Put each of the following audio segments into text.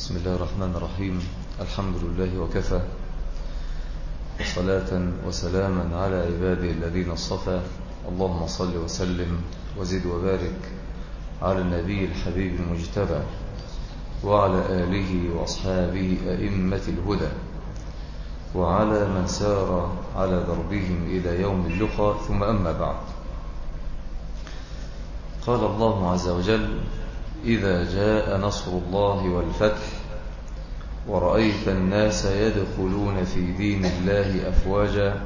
بسم الله الرحمن الرحيم. الحمد لله وكفى. صلاة وسلاما على عباده الذين اصطفى. اللهم صل وسلم وزد وبارك على النبي الحبيب المجتبى وعلى آله وأصحابه أئمة الهدى وعلى من سار على دربهم إلى يوم اللقاء. ثم أما بعد. قال الله عز وجل إذا جاء نصر الله والفتح ورأيت الناس يدخلون في دين الله أفواجا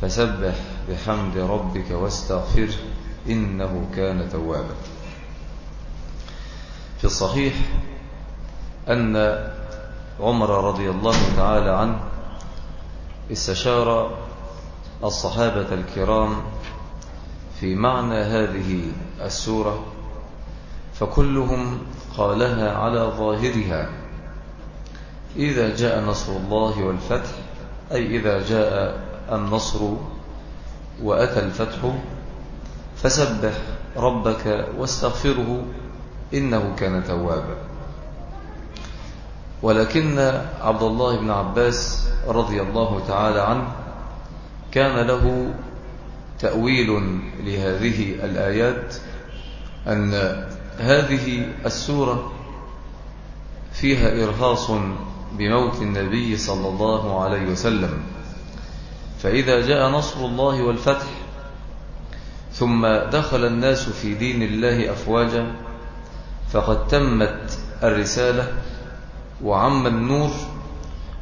فسبح بحمد ربك واستغفره إنه كان توابا. في الصحيح أن عمر رضي الله تعالى عنه استشار الصحابة الكرام في معنى هذه السورة فكلهم قالها على ظاهرها. إذا جاء نصر الله والفتح أي إذا جاء النصر وأتى الفتح فسبح ربك واستغفره إنه كان توابا. ولكن عبد الله بن عباس رضي الله تعالى عنه كان له تأويل لهذه الآيات أن هذه السورة فيها إرهاص بموت النبي صلى الله عليه وسلم. فإذا جاء نصر الله والفتح ثم دخل الناس في دين الله أفواجا فقد تمت الرسالة وعم النور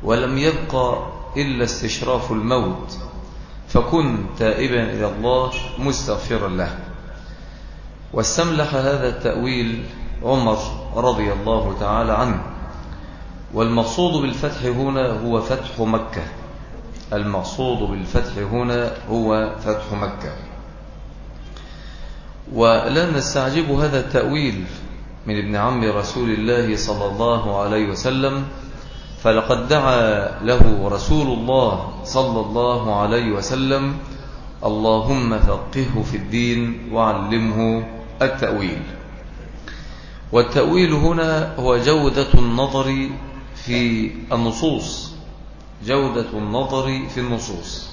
ولم يبقى إلا استشراف الموت فكن تائبا إلى الله مستغفرا له. واستملح هذا التأويل عمر رضي الله تعالى عنه. والمقصود بالفتح هنا هو فتح مكة. المقصود بالفتح هنا هو فتح مكة. ولا نستعجب هذا التأويل من ابن عم رسول الله صلى الله عليه وسلم فلقد دعا له رسول الله صلى الله عليه وسلم اللهم فقهه في الدين وعلمه التأويل. والتأويل هنا هو جودة النظر في النصوص. جودة النظر في النصوص.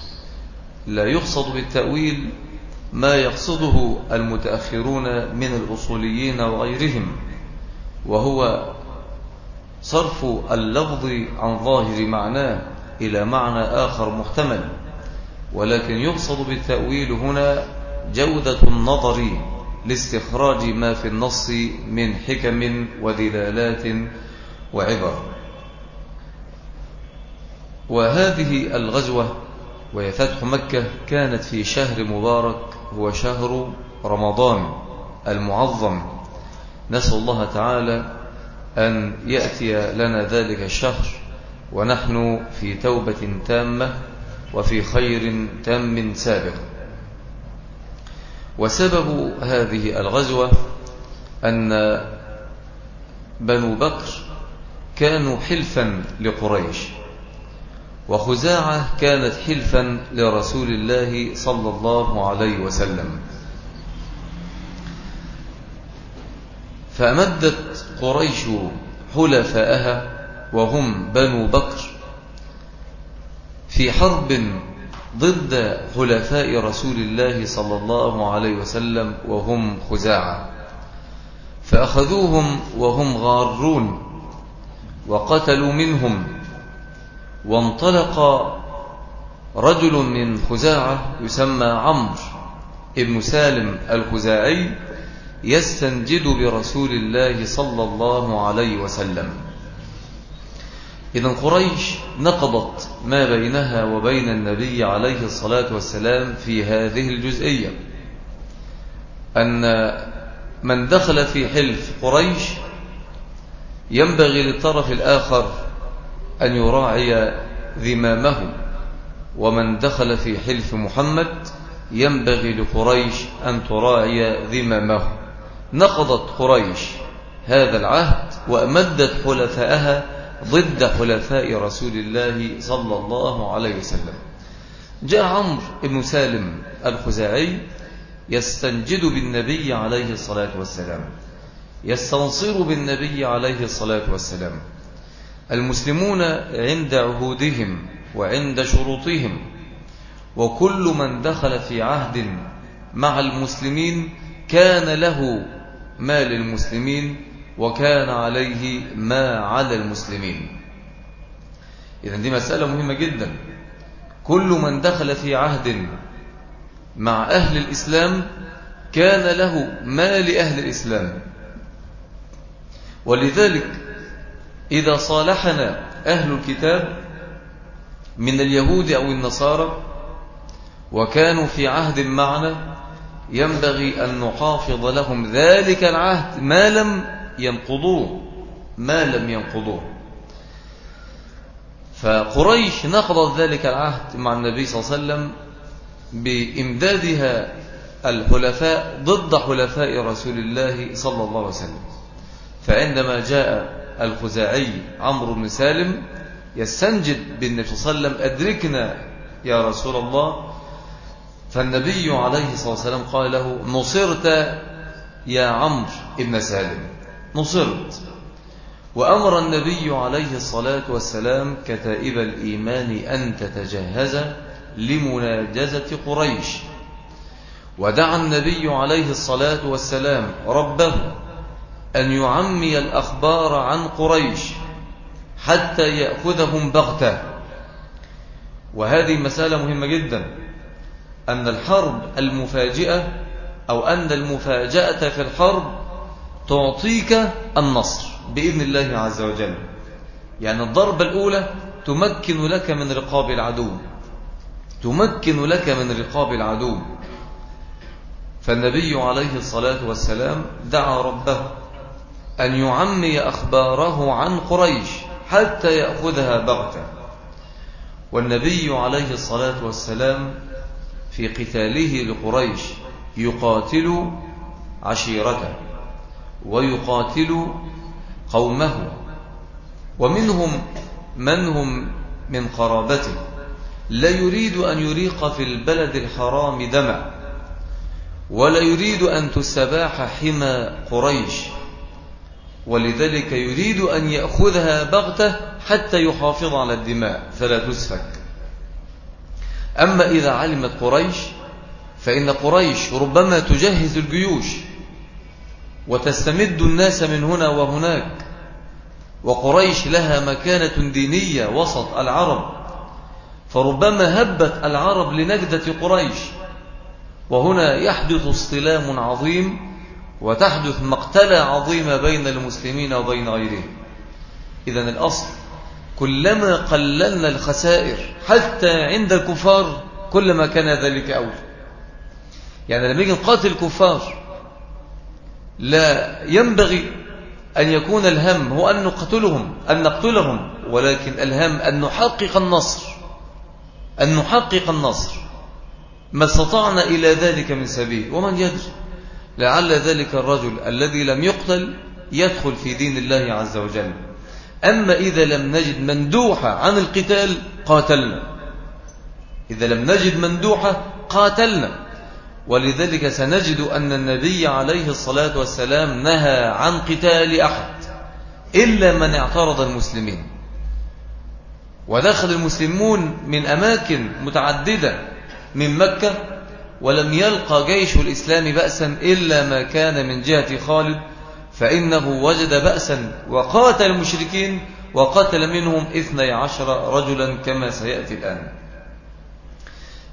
لا يقصد بالتأويل ما يقصده المتأخرون من الأصوليين وغيرهم وهو صرف اللفظ عن ظاهر معناه إلى معنى آخر محتمل. ولكن يقصد بالتأويل هنا جودة النظر لاستخراج ما في النص من حكم ودلالات وعبر. وهذه الغزوة وهي فتح مكة كانت في شهر مبارك هو شهر رمضان المعظم. نسأل الله تعالى أن يأتي لنا ذلك الشهر ونحن في توبة تامة وفي خير تام سابق. وسبب هذه الغزوة أن بنو بكر كانوا حلفا لقريش وخزاعة كانت حلفا لرسول الله صلى الله عليه وسلم. فأمدت قريش حلفاءها وهم بنو بكر في حرب ضد حلفاء رسول الله صلى الله عليه وسلم وهم خزاعة. فأخذوهم وهم غارون وقتلوا منهم. وانطلق رجل من خزاعة يسمى عمرو ابن سالم الخزاعي يستنجد برسول الله صلى الله عليه وسلم. إذا قريش نقضت ما بينها وبين النبي عليه الصلاة والسلام في هذه الجزئية. أن من دخل في حلف قريش ينبغي للطرف الآخر أن يراعي ذمامه ومن دخل في حلف محمد ينبغي لقريش أن تراعي ذمامه. نقضت قريش هذا العهد وأمدت حلفاءها ضد حلفاء رسول الله صلى الله عليه وسلم. جاء عمرو بن سالم الخزاعي يستنجد بالنبي عليه الصلاة والسلام. يستنصر بالنبي عليه الصلاة والسلام. المسلمون عند عهودهم وعند شروطهم وكل من دخل في عهد مع المسلمين كان له ما للمسلمين وكان عليه ما على المسلمين. إذا دي مسألة مهمة جدا. كل من دخل في عهد مع أهل الإسلام كان له ما لأهل الإسلام. ولذلك إذا صالحنا أهل الكتاب من اليهود أو النصارى وكانوا في عهد معنا ينبغي أن نحافظ لهم ذلك العهد ما لم ينقضوه ما لم ينقضوه فقريش نقضت ذلك العهد مع النبي صلى الله عليه وسلم بإمدادها الحلفاء ضد حلفاء رسول الله صلى الله عليه وسلم. فعندما جاء الخزاعي عمرو بن سالم يستنجد بالنبي صلى الله عليه وسلم أدركنا يا رسول الله. فالنبي عليه الصلاة والسلام قال له نصرت يا عمرو بن سالم. نصرت. وأمر النبي عليه الصلاة والسلام كتائب الإيمان أن تتجهز لمناجزة قريش. ودعا النبي عليه الصلاة والسلام ربه أن يعمي الأخبار عن قريش حتى يأخذهم بغتة. وهذه مسألة مهمة جدا. أن الحرب المفاجئة أو أن المفاجأة في الحرب تعطيك النصر بإذن الله عز وجل. يعني الضربة الأولى تمكن لك من رقاب العدو. تمكن لك من رقاب العدو. فالنبي عليه الصلاة والسلام دعا ربه أن يعمي أخباره عن قريش حتى يأخذها بغتة. والنبي عليه الصلاة والسلام في قتاله لقريش يقاتل عشيرته. ويقاتل قومه. ومنهم من هم من قرابته. لا يريد أن يريق في البلد الحرام دمع. ولا يريد أن تستباح حمى قريش. ولذلك يريد أن يأخذها بغتة حتى يحافظ على الدماء فلا تسفك. أما إذا علمت قريش فإن قريش ربما تجهز الجيوش. وتستمد الناس من هنا وهناك. وقريش لها مكانة دينية وسط العرب. فربما هبت العرب لنجدة قريش. وهنا يحدث اصطلام عظيم وتحدث مقتلة عظيمة بين المسلمين وبين غيرهم. إذا الأصل كلما قللنا الخسائر حتى عند الكفار كلما كان ذلك أولى يعني لما يجي نقاتل الكفار لا ينبغي أن يكون الهم هو أن نقتلهم أن نقتلهم ولكن الهم أن نحقق النصر أن نحقق النصر. ما استطعنا إلى ذلك من سبيل ومن يدري. لعل ذلك الرجل الذي لم يقتل يدخل في دين الله عز وجل. أما إذا لم نجد مندوحة عن القتال قاتلنا. إذا لم نجد مندوحة قاتلنا. ولذلك سنجد أن النبي عليه الصلاة والسلام نهى عن قتال أحد إلا من اعترض المسلمين. ودخل المسلمون من أماكن متعددة من مكة ولم يلقى جيش الإسلام بأسا إلا ما كان من جهة خالد فإنه وجد بأسا وقاتل المشركين وقتل منهم اثني عشر رجلا كما سيأتي الآن.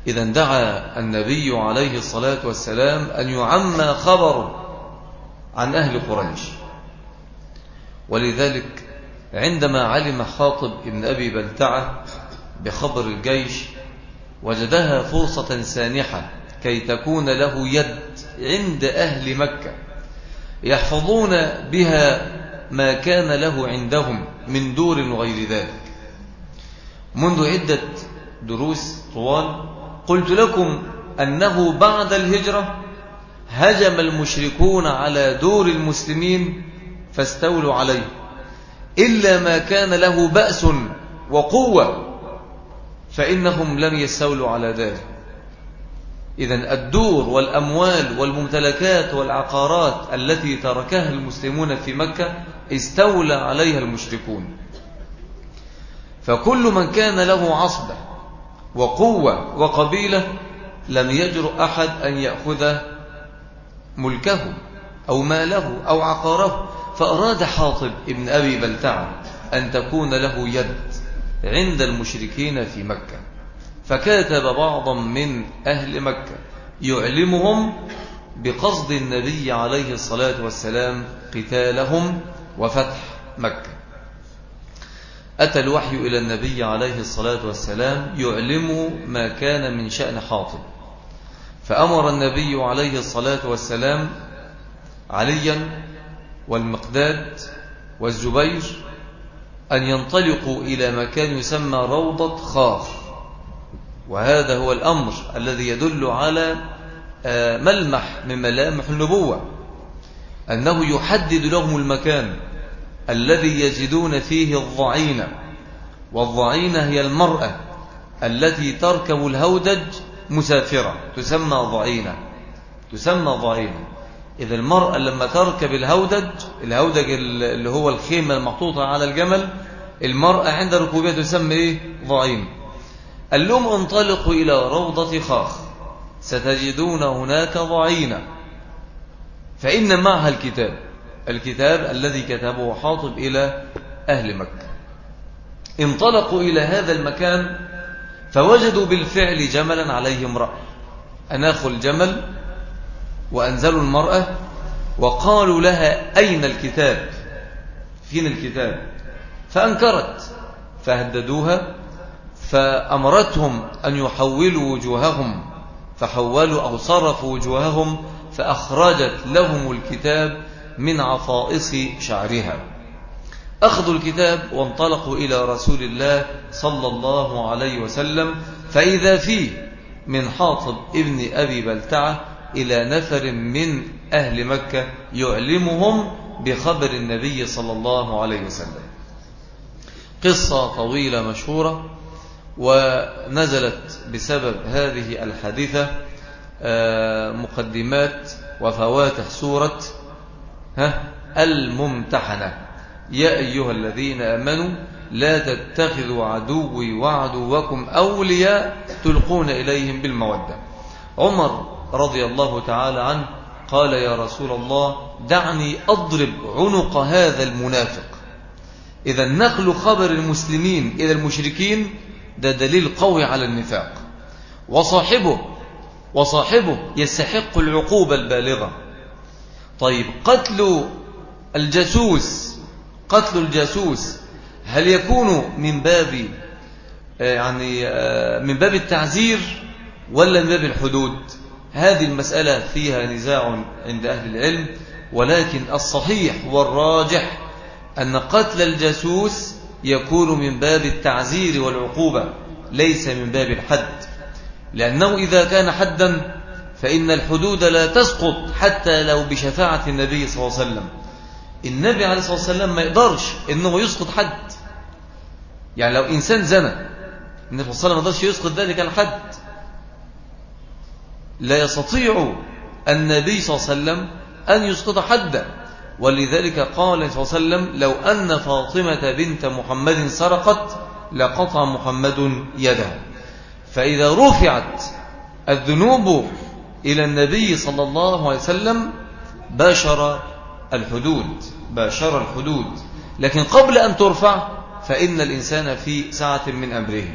إذا دعا النبي عليه الصلاة والسلام أن يعمى خبر عن أهل قريش. ولذلك عندما علم حاطب ابن أبي بلتعة بخبر الجيش وجدها فرصة سانحة كي تكون له يد عند أهل مكة يحفظون بها ما كان له عندهم من دور وغير ذلك. منذ عدة دروس طوال قلت لكم أنه بعد الهجرة هجم المشركون على دور المسلمين فاستولوا عليه إلا ما كان له بأس وقوة فإنهم لم يستولوا على ذلك. إذا الدور والأموال والممتلكات والعقارات التي تركها المسلمون في مكة استولى عليها المشركون. فكل من كان له عصبة وقوة وقبيلة لم يجرؤ أحد أن يأخذ ملكه أو ماله أو عقاره. فأراد حاطب ابن أبي بلتعة أن تكون له يد عند المشركين في مكة. فكاتب بعضا من أهل مكة يعلمهم بقصد النبي عليه الصلاة والسلام قتالهم وفتح مكة. أتى الوحي إلى النبي عليه الصلاة والسلام يعلم ما كان من شأن حاطب فأمر النبي عليه الصلاة والسلام عليا والمقداد والزبير أن ينطلقوا إلى مكان يسمى روضة خاخ وهذا هو الأمر الذي يدل على آه، ملمح من ملامح النبوة أنه يحدد لهم المكان. الذي يجدون فيه الضعينة والضعينة هي المرأة التي تركب الهودج مسافرة تسمى ضعينة تسمى ضعينة. إذا المرأة لما تركب الهودج الهودج اللي هو الخيمة المحطوطة على الجمل المرأة عند ركوبها تسمى إيه؟ ضعينة قال انطلقوا إلى روضة خاخ ستجدون هناك ضعينة. فإن معها الكتاب. الكتاب الذي كتبه حاطب إلى أهل مكة. انطلقوا إلى هذا المكان فوجدوا بالفعل جملا عليه امرأة. أناخوا الجمل وأنزلوا المرأة وقالوا لها أين الكتاب؟ فين الكتاب؟ فأنكرت فهددوها فأمرتهم أن يحولوا وجوههم فحولوا أو صرفوا وجوههم فأخرجت لهم الكتاب من عفائص شعرها. أخذوا الكتاب وانطلقوا إلى رسول الله صلى الله عليه وسلم فإذا فيه من حاطب ابن أبي بلتعة إلى نفر من أهل مكة يعلمهم بخبر النبي صلى الله عليه وسلم. قصة طويلة مشهورة ونزلت بسبب هذه الحادثة آه، مقدمات وفواتح سورة ها? الممتحنة. يا أيها الذين أمنوا لا تتخذوا عدوي وعدوكم أولياء تلقون إليهم بالمودة. عمر رضي الله تعالى عنه قال يا رسول الله دعني أضرب عنق هذا المنافق. إذا نقل خبر المسلمين إلى المشركين ده دليل قوي على النفاق. وصاحبه وصاحبه يستحق العقوبة البالغة. طيب قتل الجاسوس قتل الجاسوس هل يكون من باب آه، يعني آه، من باب التعزير ولا من باب الحدود؟ هذه المسألة فيها نزاع عند أهل العلم ولكن الصحيح والراجح أن قتل الجاسوس يكون من باب التعزير والعقوبة ليس من باب الحد. لأنه إذا كان حدا فإن الحدود لا تسقط حتى لو بشفاعة النبي صلى الله عليه وسلم. النبي عليه الصلاة والسلام ما يقدرش إنه يسقط حد. يعني لو إنسان زنى النبي صلى الله عليه وسلم ما يقدرش يسقط ذلك الحد. لا يستطيع النبي صلى الله عليه وسلم أن يسقط حدا. ولذلك قال صلى الله عليه وسلم لو أن فاطمة بنت محمد سرقت لقطع محمد يدها فإذا رفعت الذنوب إلى النبي صلى الله عليه وسلم باشر الحدود باشر الحدود. لكن قبل أن ترفع فإن الإنسان في ساعة من أمره.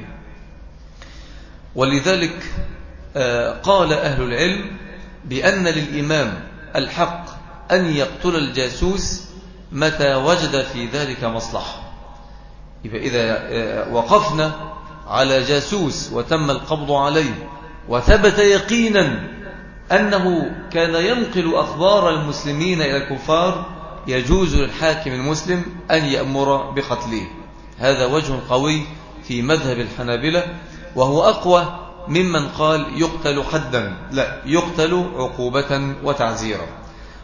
ولذلك آه، قال أهل العلم بأن للإمام الحق أن يقتل الجاسوس متى وجد في ذلك مصلحة. إذا آه، وقفنا على جاسوس وتم القبض عليه وثبت يقينا أنه كان ينقل أخبار المسلمين إلى الكفار يجوز للحاكم المسلم أن يأمر بقتله. هذا وجه قوي في مذهب الحنابلة وهو أقوى ممن قال يقتل حدا لا يقتل عقوبة وتعزيرا.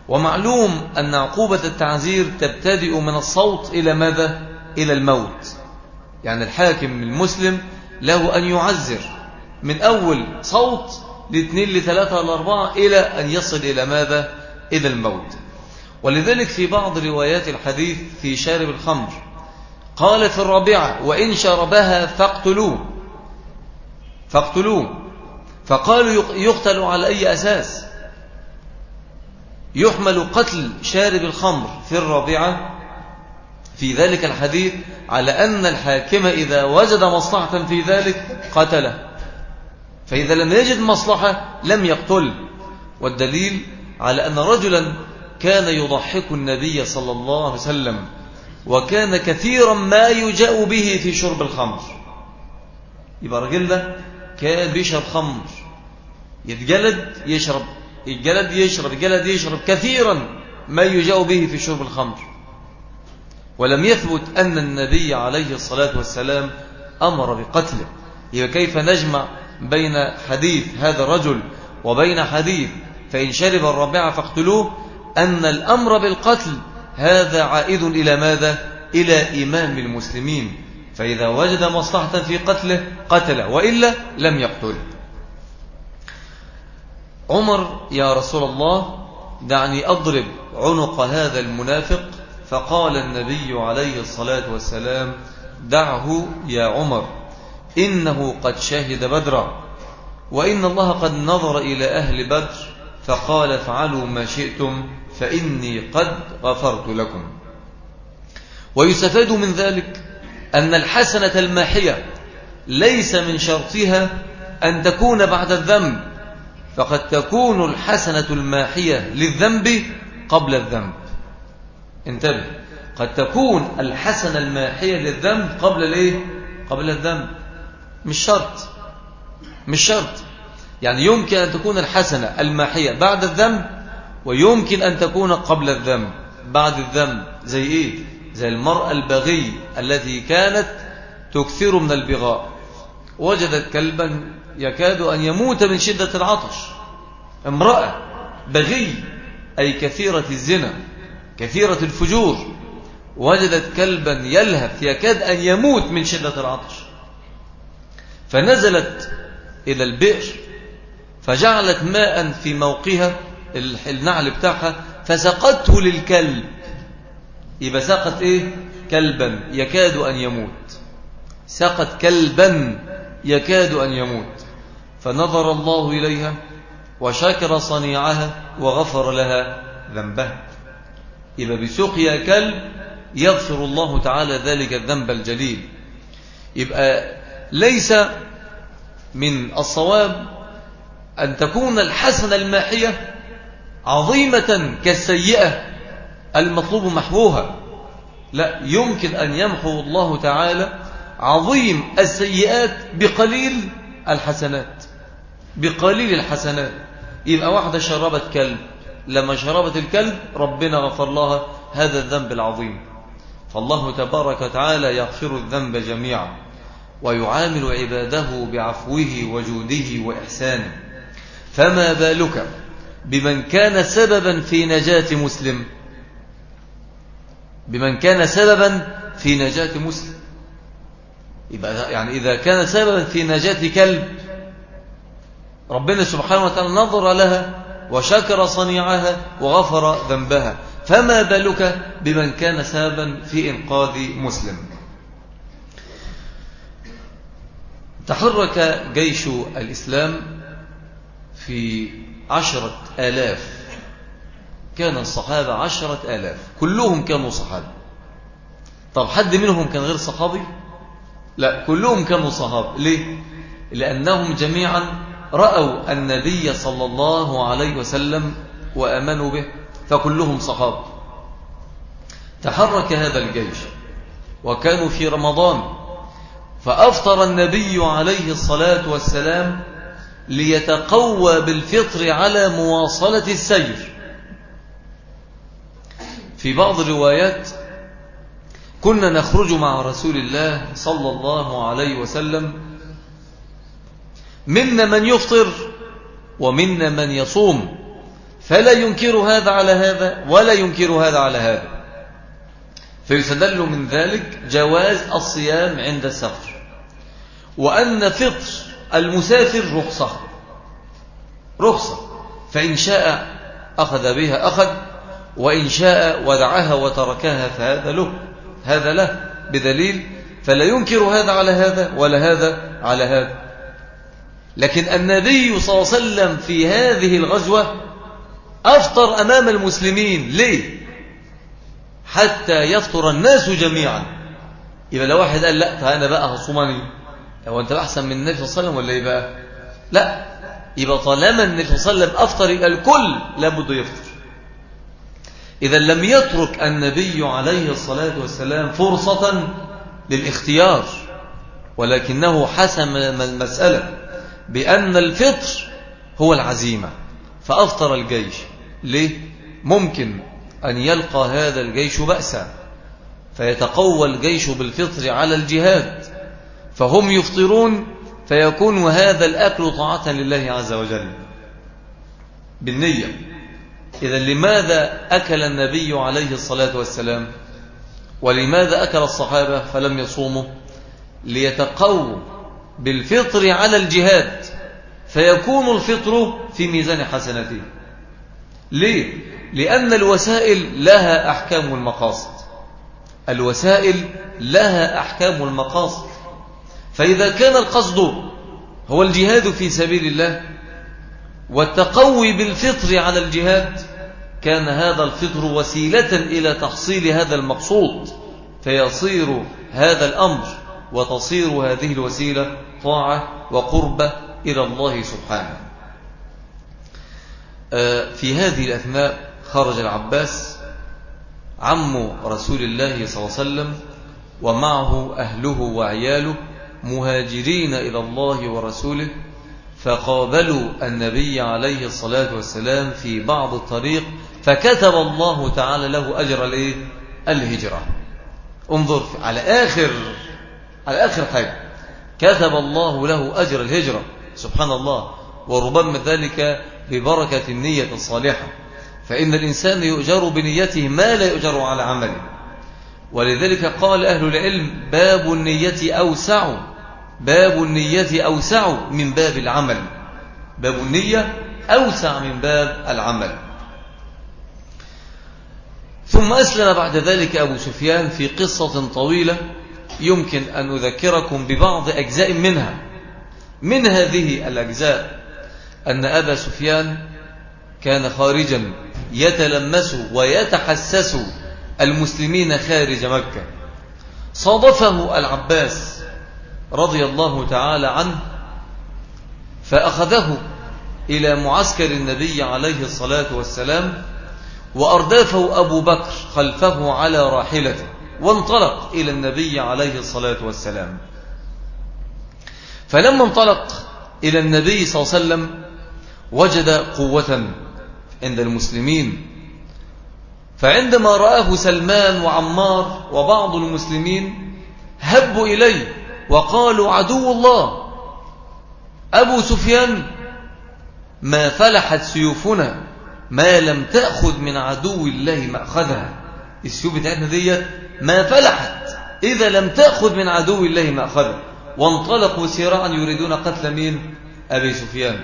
ومعلوم أن عقوبة التعزير تبتدئ من الصوت إلى ماذا؟ إلى الموت. يعني الحاكم المسلم له أن يعزر. من أول صوت لاثنين لثلاثة لأربعة إلى أن يصل إلى ماذا؟ إلى الموت. ولذلك في بعض روايات الحديث في شارب الخمر قال في الرابعة وإن شربها فاقتلوه. فاقتلوه. فقالوا يقتل على أي أساس؟ يحمل قتل شارب الخمر في الرابعة. في ذلك الحديث على أن الحاكم إذا وجد مصلحة في ذلك قتله. فإذا لم يجد مصلحة لم يقتل. والدليل على أن رجلا كان يضحك النبي صلى الله عليه وسلم وكان كثيرا ما يجاء به في شرب الخمر. يبقى رجل ده كان بيشرب خمر. يتجلد يشرب يتجلد يشرب يتجلد يشرب كثيرا ما يجاء به في شرب الخمر. ولم يثبت أن النبي عليه الصلاة والسلام أمر بقتله. يبقى كيف نجمع بين حديث هذا الرجل وبين حديث فإن شرب الرابعة فاقتلوه أن الأمر بالقتل هذا عائد إلى ماذا؟ إلى إمام المسلمين. فإذا وجد مصلحة في قتله قتل وإلا لم يقتل عمر يا رسول الله دعني أضرب عنق هذا المنافق. فقال النبي عليه الصلاة والسلام دعه يا عمر. إنه قد شهد بدرا. وإن الله قد نظر إلى أهل بدر فقال افعلوا ما شئتم فإني قد غفرت لكم. ويستفاد من ذلك أن الحسنة الماحية ليس من شرطها أن تكون بعد الذنب فقد تكون الحسنة الماحية للذنب قبل الذنب. انتبه قد تكون الحسنة الماحية للذنب قبل الايه قبل الذنب. مش شرط. مش شرط. يعني يمكن أن تكون الحسنة الماحية بعد الذنب ويمكن أن تكون قبل الذنب. بعد الذنب زي إيه؟ زي المرأة البغي التي كانت تكثر من البغاء. وجدت كلبا يكاد أن يموت من شدة العطش. امرأة بغي أي كثيرة الزنا كثيرة الفجور. وجدت كلبا يلهث يكاد أن يموت من شدة العطش. فنزلت إلى البئر فجعلت ماء في موقها النعل بتاعها فسقته للكلب. يبقى سقت إيه؟ كلبا يكاد أن يموت. سقت كلبا يكاد أن يموت. فنظر الله إليها وشكر صنيعها وغفر لها ذنبها. يبقى بسقيا كلب يغفر الله تعالى ذلك الذنب الجليل. يبقى ليس من الصواب أن تكون الحسنة الماحية عظيمة كالسيئة المطلوب محوها لا يمكن أن يمحو الله تعالى عظيم السيئات بقليل الحسنات بقليل الحسنات. يبقى واحدة شربت كلب لما شربت الكلب ربنا غفر لها هذا الذنب العظيم. فالله تبارك وتعالى يغفر الذنب جميعا. ويعامل عباده بعفوه وجوده وإحسانه. فما بالك بمن كان سببا في نجاة مسلم؟ بمن كان سببا في نجاة مسلم. يبقى يعني إذا كان سببا في نجاة كلب ربنا سبحانه وتعالى نظر لها وشكر صنيعها وغفر ذنبها. فما بالك بمن كان سببا في إنقاذ مسلم؟ تحرك جيش الإسلام في عشرة آلاف. كان الصحابة عشرة آلاف. كلهم كانوا صحابة. طب حد منهم كان غير صحابي؟ لا كلهم كانوا صحابة. ليه؟ لأنهم جميعا رأوا النبي صلى الله عليه وسلم وأمنوا به فكلهم صحابة. تحرك هذا الجيش. وكانوا في رمضان. فأفطر النبي عليه الصلاة والسلام ليتقوى بالفطر على مواصلة السير. في بعض الروايات كنا نخرج مع رسول الله صلى الله عليه وسلم منا من يفطر ومنا من يصوم فلا ينكر هذا على هذا ولا ينكر هذا على هذا. فيستدل من ذلك جواز الصيام عند السفر. وأن فطر المسافر رخصة. رخصة. فإن شاء أخذ بها أخذ وإن شاء ودعها وتركها فهذا له هذا له بدليل. فلا ينكر هذا على هذا ولا هذا على هذا. لكن النبي صلى الله عليه وسلم في هذه الغزوة أفطر أمام المسلمين. ليه؟ حتى يفطر الناس جميعا. يبقى لو واحد قال لا فأنا بقى هصومني. هو أنت أحسن من النبي صلى الله عليه وسلم ولا إيه بقى لا. يبقى طالما النبي صلى الله عليه وسلم أفطر يبقى الكل لابد يفطر. إذا لم يترك النبي عليه الصلاة والسلام فرصة للاختيار ولكنه حسم المسألة بأن الفطر هو العزيمة فأفطر الجيش. ليه؟ ممكن أن يلقى هذا الجيش بأسا فيتقوى الجيش بالفطر على الجهاد. فهم يفطرون فيكون هذا الأكل طاعة لله عز وجل. بالنية. إذا لماذا أكل النبي عليه الصلاة والسلام؟ ولماذا أكل الصحابة فلم يصوموا؟ ليتقوا بالفطر على الجهاد. فيكون الفطر في ميزان حسنته ليه؟ لأن الوسائل لها أحكام المقاصد. الوسائل لها أحكام المقاصد. فإذا كان القصد هو الجهاد في سبيل الله والتقوي بالفطر على الجهاد كان هذا الفطر وسيلة إلى تحصيل هذا المقصود فيصير هذا الأمر وتصير هذه الوسيلة طاعة وقربة إلى الله سبحانه. آه، في هذه الأثناء خرج العباس عم رسول الله صلى الله عليه وسلم ومعه أهله وعياله مهاجرين إلى الله ورسوله فقابلوا النبي عليه الصلاة والسلام في بعض الطريق فكتب الله تعالى له أجر الهجرة. انظر على آخر على آخر حاجة. كتب الله له أجر الهجرة سبحان الله وربما ذلك ببركة النية الصالحة. فإن الإنسان يؤجر بنيته ما لا يؤجر على عمله. ولذلك قال أهل العلم باب النية أوسع باب النية أوسع من باب العمل. باب النية أوسع من باب العمل. ثم أسلم بعد ذلك أبو سفيان في قصة طويلة يمكن أن أذكركم ببعض أجزاء منها. من هذه الأجزاء أن أبا سفيان كان خارجا يتلمس ويتحسس المسلمين خارج مكة. صادفه العباس رضي الله تعالى عنه فأخذه إلى معسكر النبي عليه الصلاة والسلام وأردافه أبو بكر خلفه على راحلته وانطلق إلى النبي عليه الصلاة والسلام. فلما انطلق إلى النبي صلى الله عليه وسلم وجد قوة عند المسلمين فعندما رآه سلمان وعمار وبعض المسلمين هبوا إليه وقالوا عدو الله. أبو سفيان ما فلحت سيوفنا ما لم تأخذ من عدو الله مأخذها. السيوف بتاعتنا ديت ما فلحت إذا لم تأخذ من عدو الله مأخذها. وانطلقوا سراعا يريدون قتل مين؟ أبي سفيان.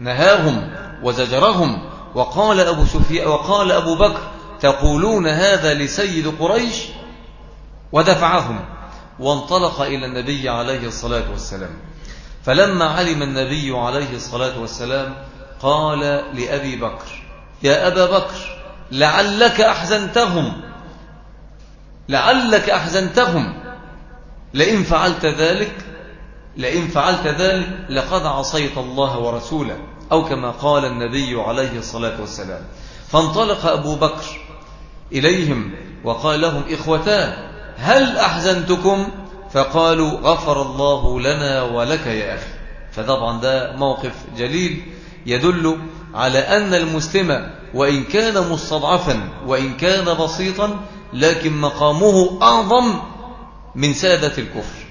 نهاهم وزجرهم. وقال أبو, سفيان وقال أبو بكر تقولون هذا لسيد قريش؟ ودفعهم. وانطلق إلى النبي عليه الصلاة والسلام. فلما علم النبي عليه الصلاة والسلام قال لأبي بكر يا أبا بكر لعلك أحزنتهم. لعلك أحزنتهم. لئن فعلت ذلك لئن فعلت ذلك لقد عصيت الله ورسوله أو كما قال النبي عليه الصلاة والسلام. فانطلق أبو بكر إليهم وقال لهم إخوتان هل أحزنتكم؟ فقالوا غفر الله لنا ولك يا أخي. فطبعا ده موقف جليل يدل على أن المسلم وإن كان مستضعفا وإن كان بسيطا لكن مقامه أعظم من سادة الكفر.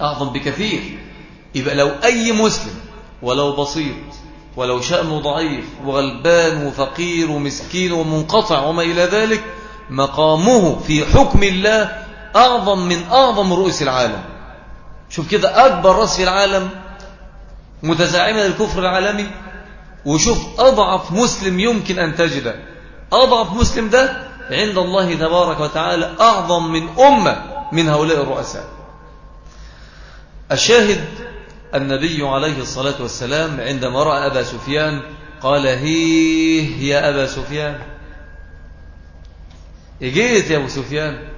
أعظم بكثير. يبقى لو أي مسلم ولو بسيط ولو شأنه ضعيف وغلبان وفقير ومسكين ومنقطع وما إلى ذلك مقامه في حكم الله أعظم من أعظم رؤوس العالم. شوف كده أكبر رأس في العالم متزاعما الكفر العالمي. وشوف أضعف مسلم يمكن أن تجده. أضعف مسلم ده عند الله تبارك وتعالى أعظم من أمة من هؤلاء الرؤساء. الشاهد النبي عليه الصلاة والسلام عندما رأى أبا سفيان قال هيه يا أبا سفيان. جيت يا أبو سفيان.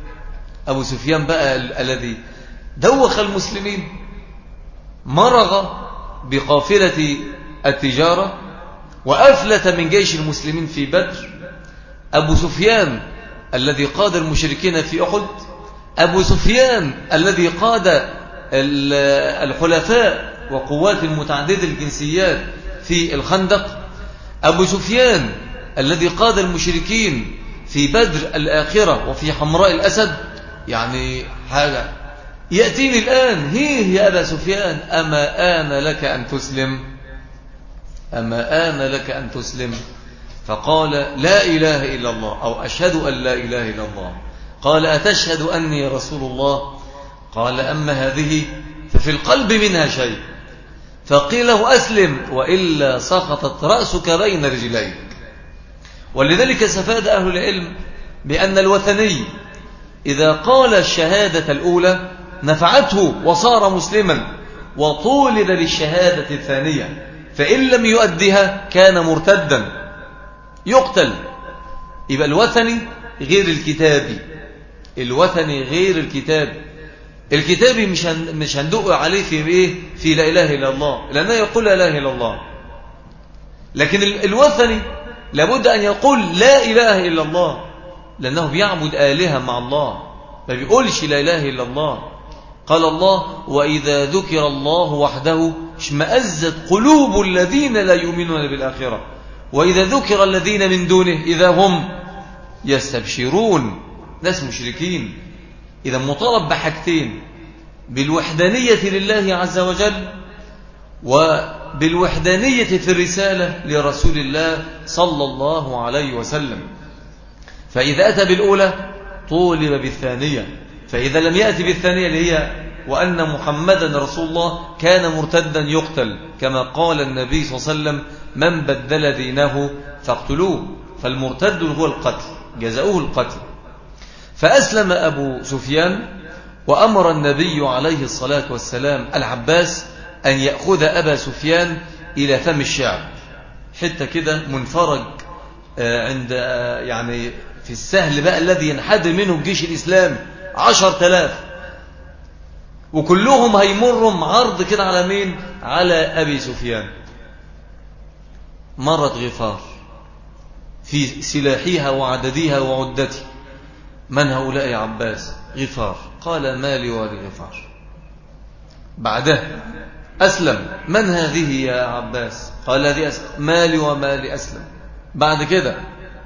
أبو سفيان بقى الذي دوخ المسلمين مرغ بقافلة التجارة وأفلت من جيش المسلمين في بدر. أبو سفيان الذي قاد المشركين في أحد. أبو سفيان الذي قاد الحلفاء وقوات المتعددة الجنسيات في الخندق أبو سفيان الذي قاد المشركين في بدر الآخرة وفي حمراء الأسد يعني حاجة. يأتيني الآن هي يا أبا سفيان أما آن لك أن تسلم؟ أما آن لك أن تسلم؟ فقال لا إله إلا الله أو أشهد أن لا إله إلا الله. قال أتشهد أني رسول الله؟ قال أما هذه ففي القلب منها شيء. فقيل له أسلم وإلا سقطت رأسك بين رجليك. ولذلك استفاد أهل العلم بأن الوثني إذا قال الشهادة الأولى نفعته وصار مسلما وطولب للشهادة الثانية فإن لم يؤدها كان مرتدا. يقتل. يبقى الوثني غير الكتابي الوثني غير الكتابي الكتابي مش مش هندق عليه في إيه؟ في لا إله إلا الله. لأنه يقول لا إله إلا الله. لكن الوثني لابد أن يقول لا إله إلا الله. لأنه بيعبد آلهة مع الله. ما بيقولش لا إله إلا الله. قال الله وإذا ذكر الله وحده اشمأزت قلوب الذين لا يؤمنون بالآخرة. وإذا ذكر الذين من دونه إذا هم يستبشرون. ناس مشركين. إذا مطالب بحاجتين بالوحدانية لله عز وجل وبالوحدانية في الرسالة لرسول الله صلى الله عليه وسلم. فإذا أتى بالأولى طولب بالثانية. فإذا لم يأتي بالثانية اللي هي وأن محمدا رسول الله كان مرتدا يقتل. كما قال النبي صلى الله عليه وسلم من بدل دينه فاقتلوه. فالمرتد هو القتل جزاؤه القتل. فأسلم أبو سفيان وأمر النبي عليه الصلاة والسلام العباس أن يأخذ أبا سفيان إلى فم الشعب. حتى كده منفرج آه، عند آه، يعني في السهل بقى الذي ينحدر منه الجيش الإسلامي عشر تلاف وكلهم هيمروا عرض كده على مين؟ على أبي سفيان. مرت غفار في سلاحها وعددها وعدتها. من هؤلاء يا عباس؟ غفار. قال مالي ولغفار بعده أسلم. من هذه يا عباس؟ قال هذه أسلم. مالي ومالي أسلم. بعد كده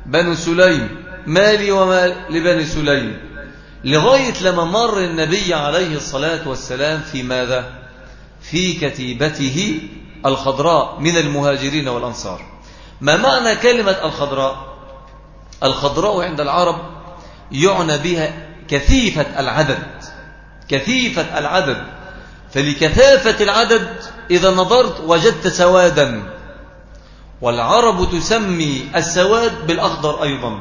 بنو سليم. مالي ومال لبني سليم. لغاية لما مر النبي عليه الصلاة والسلام في ماذا؟ في كتيبته الخضراء من المهاجرين والأنصار. ما معنى كلمة الخضراء؟ الخضراء عند العرب يعنى بها كثيفة العدد كثيفة العدد. فلكثافة العدد إذا نظرت وجدت سوادا والعرب تسمي السواد بالأخضر أيضا.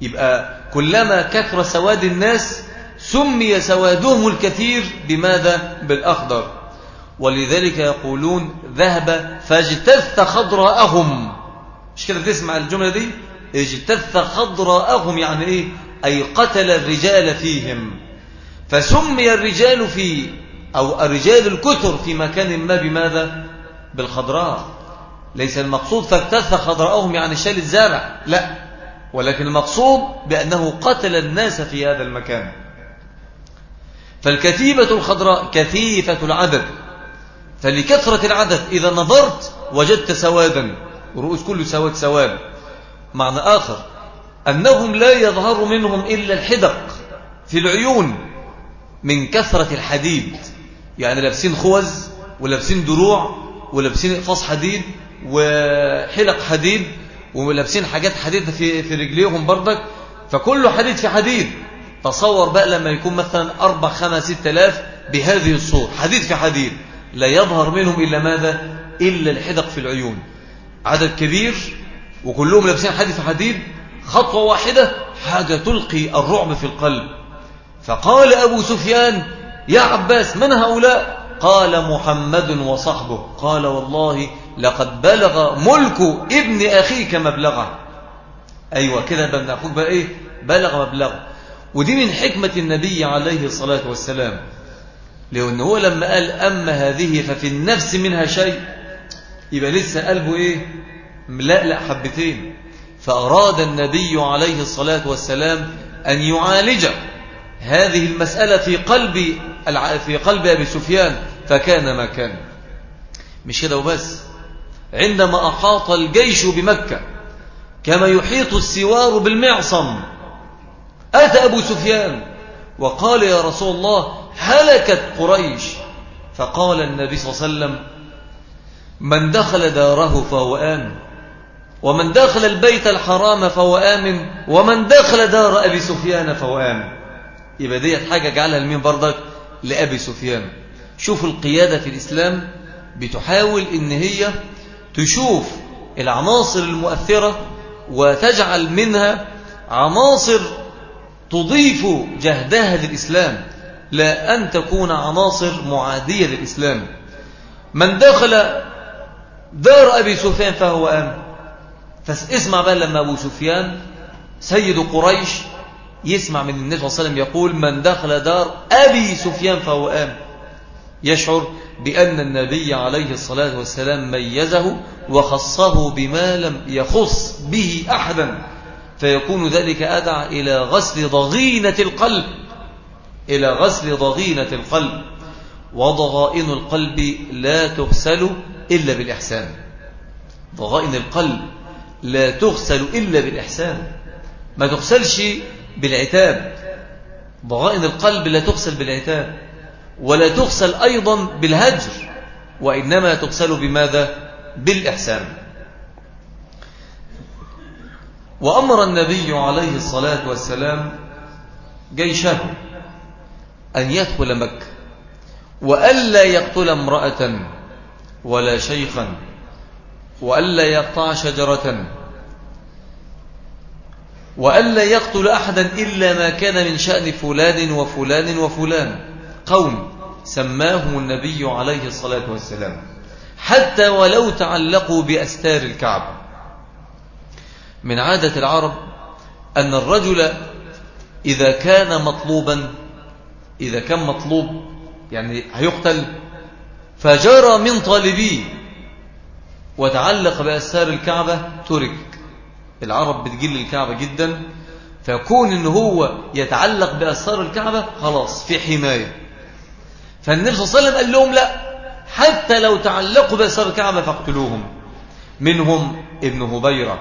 يبقى كلما كثر سواد الناس سمي سوادهم الكثير بماذا؟ بالأخضر. ولذلك يقولون ذهب فاجتث خضراءهم. مش كده تسمع الجملة دي؟ اجتث خضراءهم يعني إيه؟ أي قتل الرجال فيهم. فسمي الرجال في أو الرجال الكثر في مكان ما بماذا؟ بالخضراء. ليس المقصود فاجتث خضراءهم يعني شال الزارع لا. ولكن المقصود بأنه قتل الناس في هذا المكان. فالكتيبة الخضراء كثيفة العدد. فلكثرة العدد إذا نظرت وجدت سوادا. رؤوس كل سواد سواد. معنى آخر أنهم لا يظهر منهم إلا الحدق في العيون من كثرة الحديد يعني لابسين خوذ ولابسين دروع ولابسين فص حديد وحلق حديد ولابسين حاجات حديد في في رجليهم بردك فكله حديد في حديد. تصور بقى لما يكون مثلا أربع خمس ست آلاف بهذه الصور حديد في حديد لا يظهر منهم إلا ماذا؟ إلا الحدق في العيون. عدد كبير وكلهم لابسين حديد في حديد خطوة واحدة حاجة تلقي الرعب في القلب. فقال أبو سفيان يا عباس من هؤلاء؟ قال محمد وصحبه. قال والله لقد بلغ ملك ابن أخيك مبلغه. أيوة كده ابن أخوك بقى إيه؟ بلغ مبلغه. ودي من حكمة النبي عليه الصلاة والسلام. لأن هو لما قال أما هذه ففي النفس منها شيء. يبقى لسه قلبه إيه؟ ملألأ حبتين. فأراد النبي عليه الصلاة والسلام أن يعالج هذه المسألة في قلب في قلب أبي سفيان فكان ما كان. مش كده وبس. عندما أحاط الجيش بمكة كما يحيط السوار بالمعصم أتى أبو سفيان وقال يا رسول الله هلكت قريش. فقال النبي صلى الله عليه وسلم من دخل داره فهو آمن. ومن دخل البيت الحرام فهو آمن ومن دخل دار أبي سفيان فهو آمن. يبقى ديت حاجة جعلها لمين برضك؟ لأبي سفيان. شوف القيادة في الإسلام بتحاول إن هي تشوف العناصر المؤثرة وتجعل منها عناصر تضيف جهدها للإسلام. لا أن تكون عناصر معادية للإسلام. من دخل دار أبي سفيان فهو آمن. فاسمع بقى لما أبو سفيان سيد قريش يسمع من النبي صلى الله عليه وسلم يقول من دخل دار أبي سفيان فهو آمن. يشعر بأن النبي عليه الصلاة والسلام ميزه وخصه بما لم يخص به أحدا. فيكون ذلك أدعى إلى غسل ضغينة القلب إلى غسل ضغينة القلب. وضغائن القلب لا تغسل إلا بالإحسان. ضغائن القلب لا تغسل إلا بالإحسان. ما تغسلش بالعتاب. ضغائن القلب لا تغسل بالعتاب. ولا تغسل أيضا بالهجر. وإنما تغسل بماذا؟ بالإحسان. وأمر النبي عليه الصلاة والسلام جيشه أن يدخل مكة وألا يقتل امرأة ولا شيخا. وألا يقطع شجرة. وألا يقتل أحدا إلا ما كان من شأن فلان وفلان وفلان. قوم سماهم النبي عليه الصلاة والسلام. حتى ولو تعلقوا بأستار الكعبة. من عادة العرب أن الرجل إذا كان مطلوبا إذا كان مطلوب يعني هيقتل فجرى من طالبيه. وتعلق بأسار الكعبة ترك. العرب بتجل الكعبة جدا فيكون ان هو يتعلق بأسار الكعبة خلاص في حماية. فالنبي صلى الله عليه وسلم قال لهم لا حتى لو تعلقوا بأسار الكعبة فاقتلوهم. منهم ابن هبيرة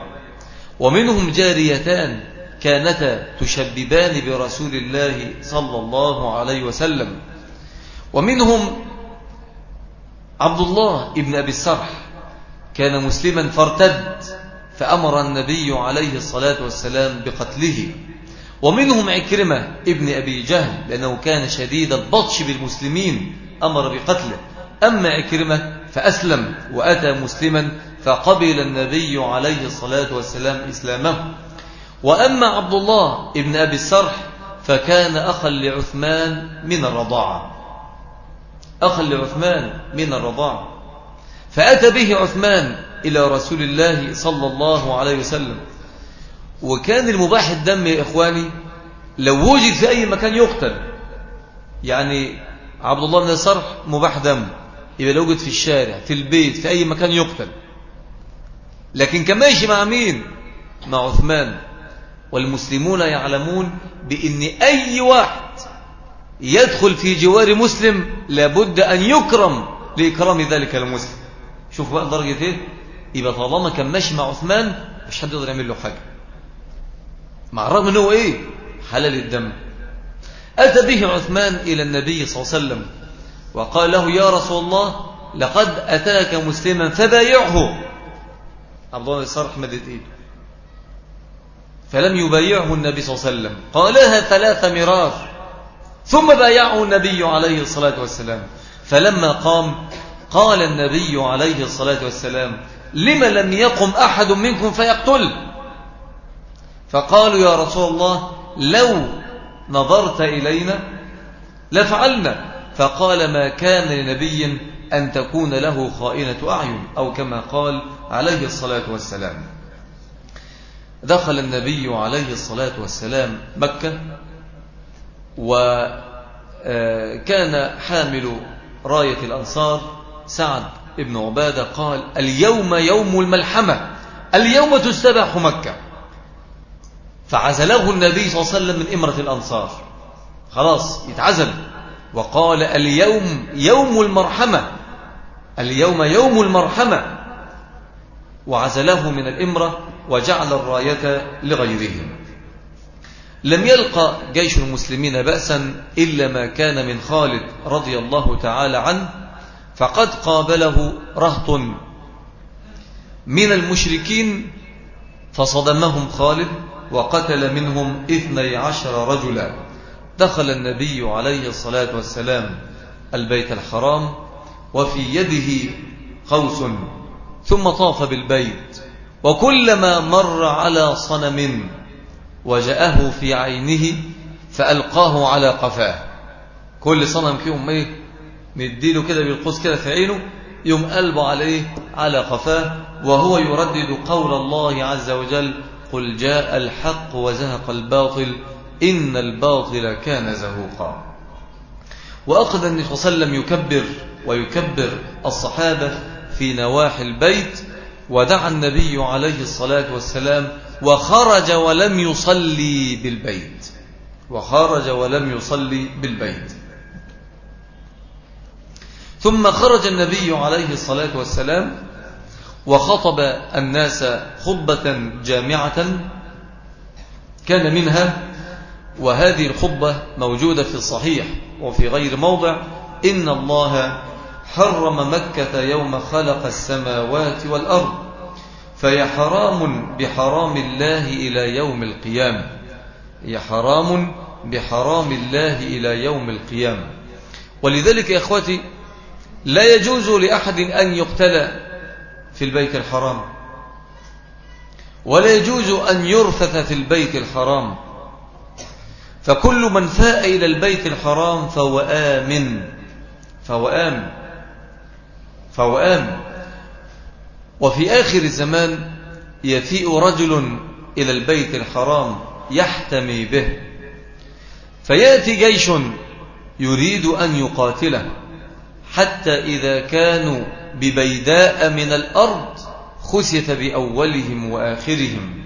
ومنهم جاريتان كانتا تشببان برسول الله صلى الله عليه وسلم. ومنهم عبد الله ابن أبي السرح كان مسلما فارتد فأمر النبي عليه الصلاة والسلام بقتله. ومنهم عكرمة ابن أبي جهل لأنه كان شديد البطش بالمسلمين أمر بقتله. أما عكرمة فأسلم وأتى مسلما فقبل النبي عليه الصلاة والسلام إسلامه. وأما عبد الله ابن أبي السرح فكان أخا لعثمان من الرضاعة. أخا لعثمان من الرضاعة. فأتى به عثمان إلى رسول الله صلى الله عليه وسلم. وكان المباح الدم يا إخواني لو وجد في أي مكان يقتل. يعني عبد الله بن السرح مباح دم. يبقى لو وجد في الشارع في البيت في أي مكان يقتل. لكن كان ماشي مع مين؟ مع عثمان. والمسلمون يعلمون بأن أي واحد يدخل في جوار مسلم لابد أن يكرم لإكرام ذلك المسلم. شوف بقى درجة إيه؟ يبقى طالما كان ماشي مع عثمان مش حد يقدر يعمل له حاجة. مع الرغم أنه إيه؟ حلال الدم. أتى به عثمان إلى النبي صلى الله عليه وسلم وقال له يا رسول الله لقد أتاك مسلما فبايعه. عبد الله الصرح مدت إيده فلم يبايعه النبي صلى الله عليه وسلم. قالها ثلاث مرار ثم بايعه النبي عليه الصلاة والسلام. فلما قام قال النبي عليه الصلاة والسلام لم لم يقم أحد منكم فيقتل؟ فقالوا يا رسول الله لو نظرت إلينا لفعلنا. فقال ما كان لنبي أن تكون له خائنة أعين؟ أو كما قال عليه الصلاة والسلام. دخل النبي عليه الصلاة والسلام مكة وكان حامل راية الأنصار سعد ابن عبادة قال اليوم يوم الملحمة اليوم تستبح مكة. فعزله النبي صلى الله عليه وسلم من إمرة الأنصار. خلاص يتعزل. وقال اليوم يوم المرحمة اليوم يوم المرحمة. وعزله من الإمرة وجعل الراية لغيرهم لم يلقى جيش المسلمين بأسا إلا ما كان من خالد رضي الله تعالى عنه فقد قابله رهط. من المشركين فصدمهم خالد وقتل منهم اثني عشر رجلا. دخل النبي عليه الصلاة والسلام البيت الحرام وفي يده قوس ثم طاف بالبيت. وكلما مر على صنم وجاءه في عينه فألقاه على قفاه. كل صنم فيهم إيه؟ مديله كده بالقوس كده في عينه يوم قلبه عليه على قفاه وهو يردد قول الله عز وجل قل جاء الحق وزهق الباطل إن الباطل كان زهوقا. وأخذ النبي صلى الله عليه وسلم يكبر ويكبر الصحابة في نواحي البيت ودعا النبي عليه الصلاة والسلام وخرج ولم يصلي بالبيت. وخرج ولم يصلي بالبيت. ثم خرج النبي عليه الصلاة والسلام وخطب الناس خطبة جامعة كان منها وهذه الخطبة موجودة في الصحيح وفي غير موضع إن الله حرم مكة يوم خلق السماوات والأرض فهي حرام بحرام الله إلى يوم القيامة. هي حرام بحرام الله إلى يوم القيامة. ولذلك يا إخوتي لا يجوز لأحد أن يقتل في البيت الحرام. ولا يجوز أن يرفث في البيت الحرام. فكل من فاء إلى البيت الحرام فهو آمن. فهو آمن. فهو آمن. وفي آخر الزمان يفيء رجل إلى البيت الحرام يحتمي به. فيأتي جيش يريد أن يقاتله. حتى إذا كانوا ببيداء من الأرض خسف بأولهم وآخرهم.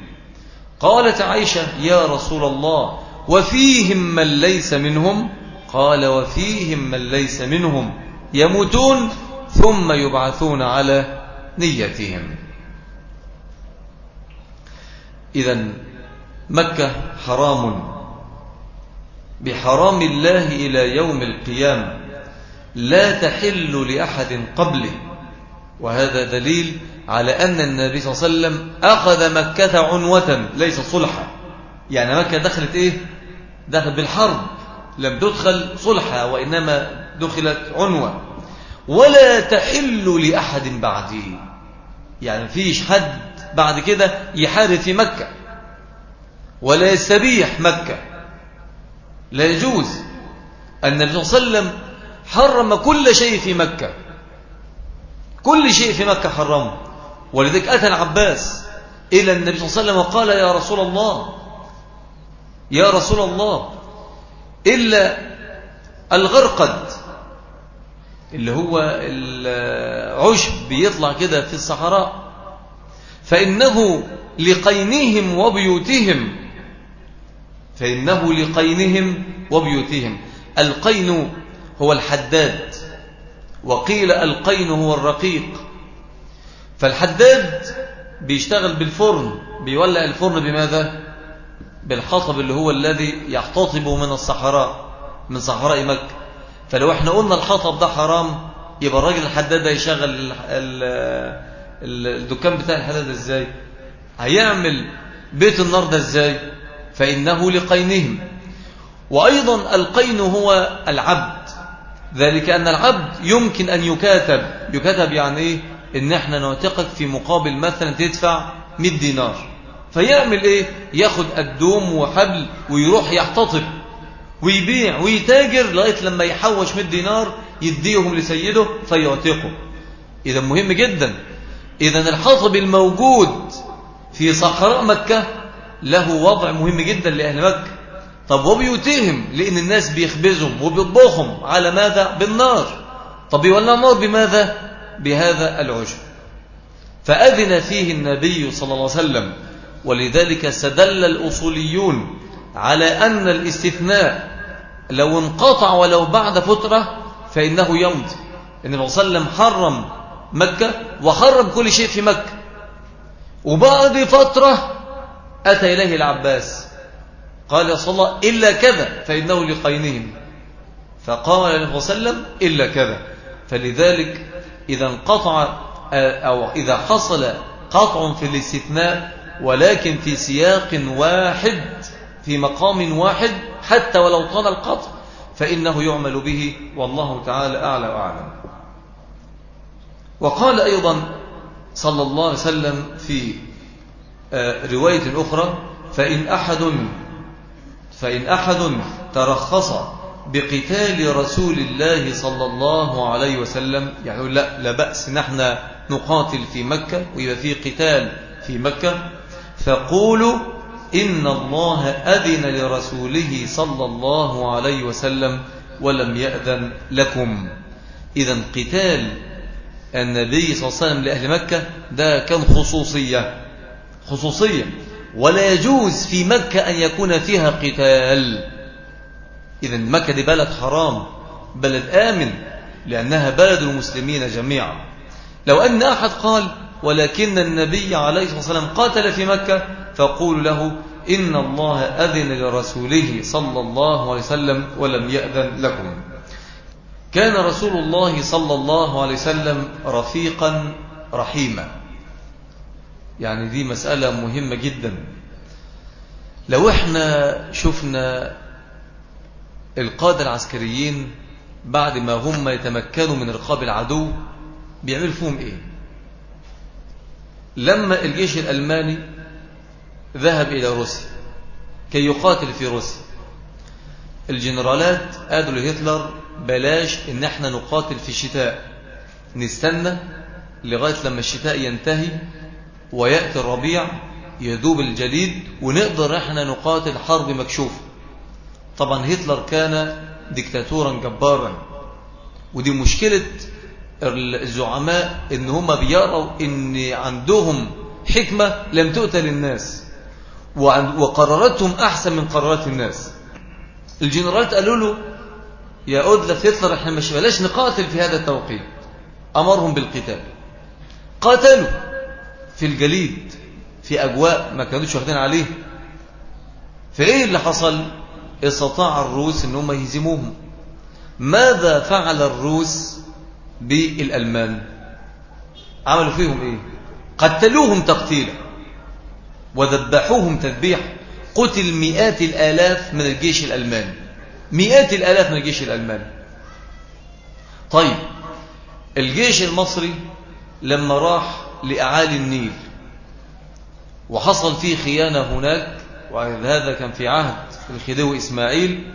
قالت عائشة يا رسول الله وفيهم من ليس منهم؟ قال وفيهم من ليس منهم. يموتون ثم يبعثون على نيتهم. إذا مكة حرام بحرام الله إلى يوم القيامة. لا تحل لأحد قبله. وهذا دليل على أن النبي صلى الله عليه وسلم أخذ مكة عنوة ليس صلحا. يعني مكة دخلت إيه؟ دخلت بالحرب. لم تدخل صلحا وإنما دخلت عنوة. ولا تحل لأحد بعدي يعني فيش حد بعد كده يحارب في مكة. ولا يستبيح مكة. لا يجوز. النبي صلى الله عليه وسلم حرم كل شيء في مكة. كل شيء في مكة حرمه. ولذلك أتى العباس إلى النبي صلى الله عليه وسلم وقال يا رسول الله يا رسول الله إلا الغرقد اللي هو العشب بيطلع كده في الصحراء فإنه لقينهم وبيوتهم فإنه لقينهم وبيوتهم. القين هو الحداد وقيل القين هو الرقيق. فالحداد بيشتغل بالفرن بيولع الفرن بماذا؟ بالحطب اللي هو الذي يحتطب من الصحراء من صحراء مكة. فلو إحنا قلنا الحطب ده حرام يبقى الراجل الحداد ده يشغل الدكان بتاع الحداد إزاي؟ هيعمل بيت النار ده إزاي؟ فإنه لقينهم. وأيضا القين هو العبد. ذلك أن العبد يمكن أن يكاتب. يكاتب يعني إيه؟ إن إحنا نعتقد في مقابل مثلا تدفع 100 دينار. فيعمل إيه؟ ياخد الدوم وحبل ويروح يحتطب. ويبيع ويتاجر لغاية لما يحوش 100 دينار يديهم لسيده فيعتقه. إذا مهم جدا. إذا الحطب الموجود في صحراء مكة له وضع مهم جدا لأهل مكة. طب وبيوتيهم؟ لأن الناس بيخبزهم وبيطبخهم. على ماذا؟ بالنار. طب يولى النار بماذا؟ بهذا العشب فأذن فيه النبي صلى الله عليه وسلم ولذلك استدل الأصوليون على أن الاستثناء لو انقطع ولو بعد فترة فإنه يمضي. النبي صلى الله عليه وسلم حرم مكة وحرم كل شيء في مكة. وبعد فترة أتى إليه العباس. قال يا صلى الله إلا كذا فإنه لقينهم. فقال النبي صلى الله عليه وسلم إلا كذا. فلذلك إذا انقطع أو إذا حصل قطع في الاستثناء ولكن في سياق واحد في مقام واحد حتى ولو طال القطع فإنه يعمل به والله تعالى أعلى وأعلم. وقال أيضا صلى الله عليه وسلم في آه، رواية أخرى فإن أحد فإن أحد ترخص بقتال رسول الله صلى الله عليه وسلم يعني لا, لا بأس نحن نقاتل في مكة ويبقى في قتال في مكة. فقولوا إن الله أذن لرسوله صلى الله عليه وسلم ولم يأذن لكم. إذا قتال النبي صلى الله عليه وسلم لأهل مكة ده كان خصوصية خصوصية. ولا يجوز في مكة أن يكون فيها قتال. إذا مكة دي بلد حرام بلد آمن لأنها بلد المسلمين جميعا. لو أن أحد قال ولكن النبي عليه الصلاة والسلام قاتل في مكة فقول له إن الله أذن لرسوله صلى الله عليه وسلم ولم يأذن لكم. كان رسول الله صلى الله عليه وسلم رفيقا رحيما. يعني دي مسألة مهمة جدا. لو إحنا شفنا القادة العسكريين بعد ما هم يتمكنوا من رقاب العدو بيعمل فيهم إيه؟ لما الجيش الألماني ذهب إلى روسيا كي يقاتل في روسيا الجنرالات قالوا لهتلر بلاش إن إحنا نقاتل في الشتاء نستنى لغاية لما الشتاء ينتهي ويأتي الربيع يدوب الجليد ونقدر إحنا نقاتل حرب مكشوفة طبعا هتلر كان ديكتاتورا جبارا. ودي مشكلة الزعماء إن هم بيروا إن عندهم حكمة لم تؤتى للناس وقراراتهم أحسن من قرارات الناس. الجنرالات قالوا له يا أدلف هتلر إحنا مش بلاش نقاتل في هذا التوقيت. أمرهم بالقتال. قاتلوا. في الجليد في أجواء ما كانوش واخدين عليه. فإيه اللي حصل؟ استطاع الروس أنهم يهزموهم. ماذا فعل الروس بالألمان؟ عملوا فيهم إيه؟ قتلوهم تقتيلا. وذبحوهم تذبيح قتل مئات الآلاف من الجيش الألماني. مئات الآلاف من الجيش الألماني. طيب الجيش المصري لما راح لأعالي النيل. وحصل فيه خيانة هناك وهذا كان في عهد الخديوي إسماعيل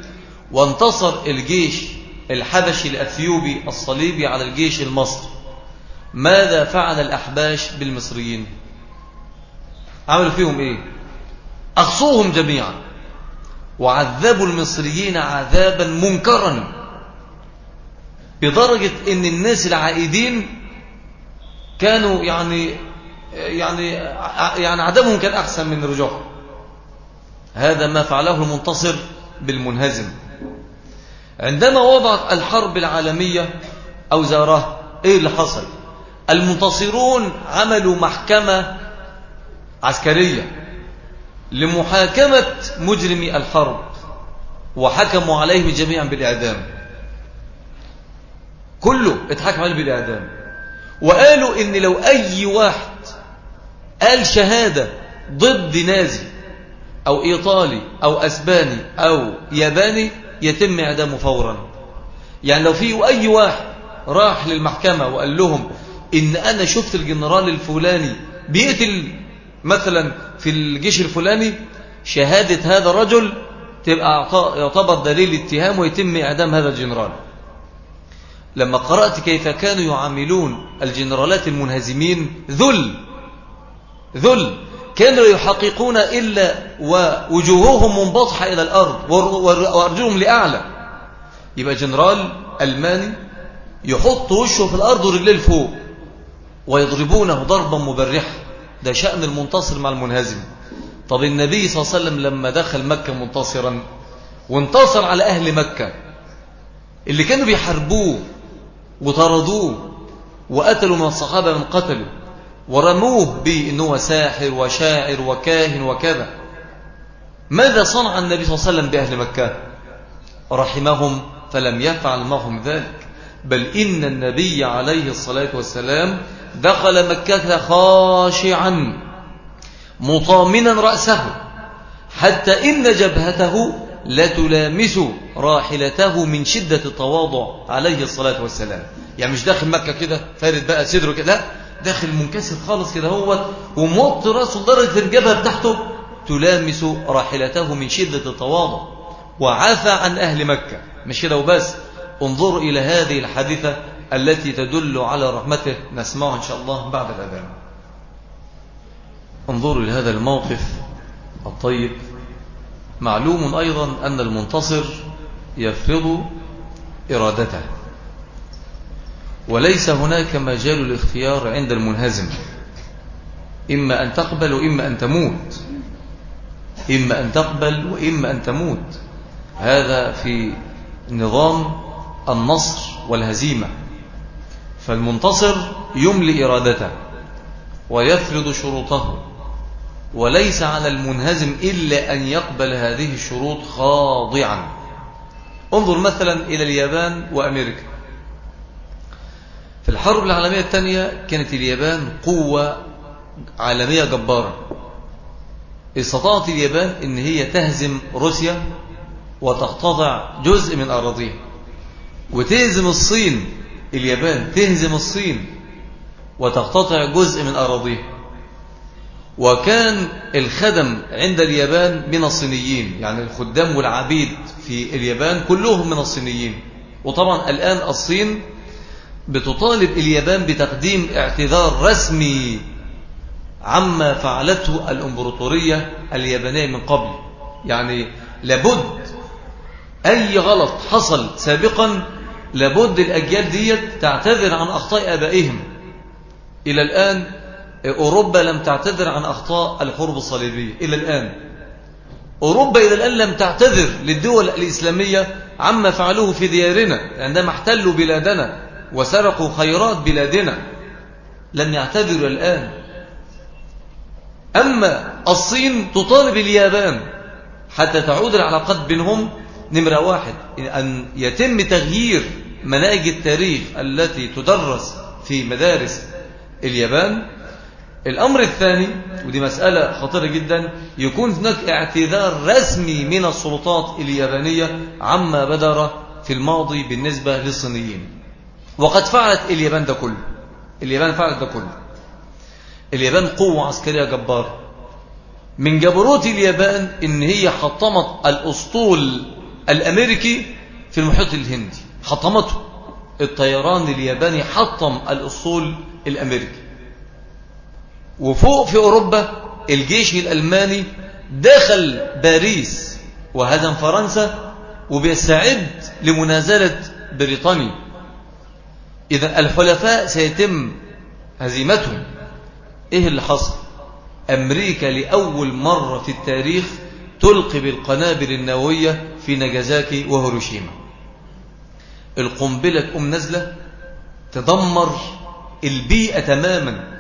وانتصر الجيش الحبشي الأثيوبي الصليبي على الجيش المصري. ماذا فعل الأحباش بالمصريين؟ عملوا فيهم إيه؟ أخصوهم جميعا. وعذبوا المصريين عذابا منكرا. بدرجة إن الناس العائدين كانوا يعني يعني يعني عدمهم كان أحسن من رجوعهم. هذا ما فعله المنتصر بالمنهزم. عندما وضعت الحرب العالمية أوزارها إيه اللي حصل؟ المنتصرون عملوا محكمة عسكرية لمحاكمة مجرمي الحرب وحكموا عليهم جميعا بالإعدام. كله اتحكم عليه بالإعدام. وقالوا إن لو أي واحد قال شهادة ضد نازي أو إيطالي أو أسباني أو ياباني يتم إعدامه فورا. يعني لو في أي واحد راح للمحكمة وقال لهم إن أنا شفت الجنرال الفلاني بيقتل مثلا في الجيش الفلاني شهادة هذا الرجل تبقى يعتبر دليل اتهام ويتم إعدام هذا الجنرال. لما قرأت كيف كانوا يعاملون الجنرالات المنهزمين ذل ذل. كانوا يحققون إلا ووجوههم منبطحة إلى الأرض وأرجلهم لأعلى. يبقى جنرال ألماني يحط وشه في الأرض ورجليه لفوق ويضربونه ضربا مبرحا ده شأن المنتصر مع المنهزم. طب النبي صلى الله عليه وسلم لما دخل مكة منتصرا وانتصر على أهل مكة اللي كانوا بيحاربوه وطردوه وقتلوا من الصحابة من قتلوا ورموه بأنه ساحر وشاعر وكاهن وكذا. ماذا صنع النبي صلى الله عليه وسلم بأهل مكة؟ رحمهم فلم يفعل معهم ذلك. بل إن النبي عليه الصلاة والسلام دخل مكة خاشعا مطامنا رأسه حتى إن جبهته لتلامس راحلته من شدة التواضع عليه الصلاة والسلام. يعني مش داخل مكة كده فارد بقى صدره كده لا داخل منكسر خالص كده هو وموط راسه لدرجة الجبهة بتاعته. تلامس راحلته من شدة التواضع وعفى عن أهل مكة. مش كده وبس؟ انظروا إلى هذه الحادثة التي تدل على رحمته. نسمعها إن شاء الله بعد الأذان. انظروا لهذا الموقف الطيب معلوم أيضا أن المنتصر يفرض إرادته. وليس هناك مجال الاختيار عند المنهزم. إما أن تقبل وإما أن تموت. إما أن تقبل وإما أن تموت. هذا في نظام النصر والهزيمة. فالمنتصر يملي إرادته ويفرض شروطه. وليس على المنهزم إلا أن يقبل هذه الشروط خاضعا. انظر مثلا إلى اليابان وأمريكا. في الحرب العالمية الثانية كانت اليابان قوة عالمية جبارة. استطاعت اليابان إن هي تهزم روسيا وتقتطع جزء من أراضيها. وتهزم الصين. اليابان تهزم الصين وتقتطع جزء من أراضيها. وكان الخدم عند اليابان من الصينيين يعني الخدام والعبيد في اليابان كلهم من الصينيين. وطبعا الآن الصين بتطالب اليابان بتقديم اعتذار رسمي عما فعلته الإمبراطورية اليابانية من قبل. يعني لابد أي غلط حصل سابقا لابد الأجيال ديت تعتذر عن أخطاء أبائهم. إلى الآن أوروبا لم تعتذر عن أخطاء الحروب الصليبية إلى الآن. أوروبا إلى الآن لم تعتذر للدول الإسلامية عما فعلوه في ديارنا عندما احتلوا بلادنا وسرقوا خيرات بلادنا. لم يعتذروا الآن. أما الصين تطالب اليابان حتى تعود العلاقات بينهم نمرة واحد أن يتم تغيير مناهج التاريخ التي تدرس في مدارس اليابان. الأمر الثاني ودي مسألة خطيرة جدا يكون هناك اعتذار رسمي من السلطات اليابانية عما بدر في الماضي بالنسبة للصينيين. وقد فعلت اليابان ده كله. اليابان فعلت ده كله. اليابان قوة عسكرية جبارة. من جبروت اليابان إن هي حطمت الأسطول الأمريكي في المحيط الهندي. حطمته. الطيران الياباني حطم الأسطول الأمريكي. وفوق في أوروبا الجيش الألماني دخل باريس وهزم فرنسا وبيستعد لمنازلة بريطانيا. إذا الحلفاء سيتم هزيمتهم. إيه اللي حصل؟ أمريكا لأول مرة في التاريخ تلقي بالقنابل النووية في ناجازاكي وهيروشيما. القنبلة تقوم نزلة تدمر البيئة تماما.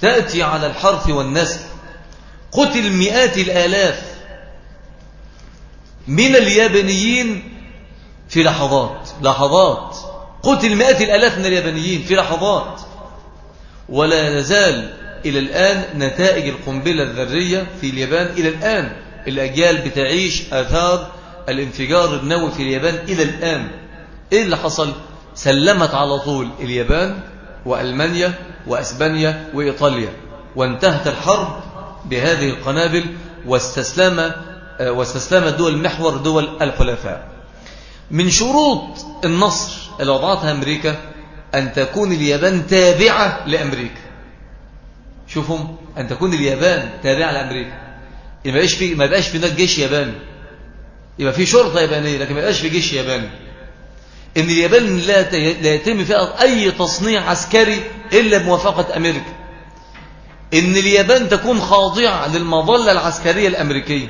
تأتي على الحرث والنسل قتل مئات الآلاف من اليابانيين في لحظات لحظات. قتل مئات الآلاف من اليابانيين في لحظات. ولا نزال إلى الآن نتائج القنبلة الذرية في اليابان إلى الآن. الأجيال بتعيش آثار الانفجار النووي في اليابان إلى الآن. إيه اللي حصل؟ سلمت على طول اليابان وألمانيا وأسبانيا وإيطاليا وانتهت الحرب بهذه القنابل واستسلم واستسلمت دول المحور دول الحلفاء. من شروط النصر اللي وضعتها أمريكا أن تكون اليابان تابعة لأمريكا. شوفهم أن تكون اليابان تابعة لأمريكا. ما بقاش في ما بقاش في هناك جيش ياباني. يبقى في شرطة يابانية لكن ما بقاش في جيش ياباني. إن اليابان لا يتم فيها أي تصنيع عسكري إلا بموافقة أمريكا. إن اليابان تكون خاضعة للمظلة العسكرية الأمريكية.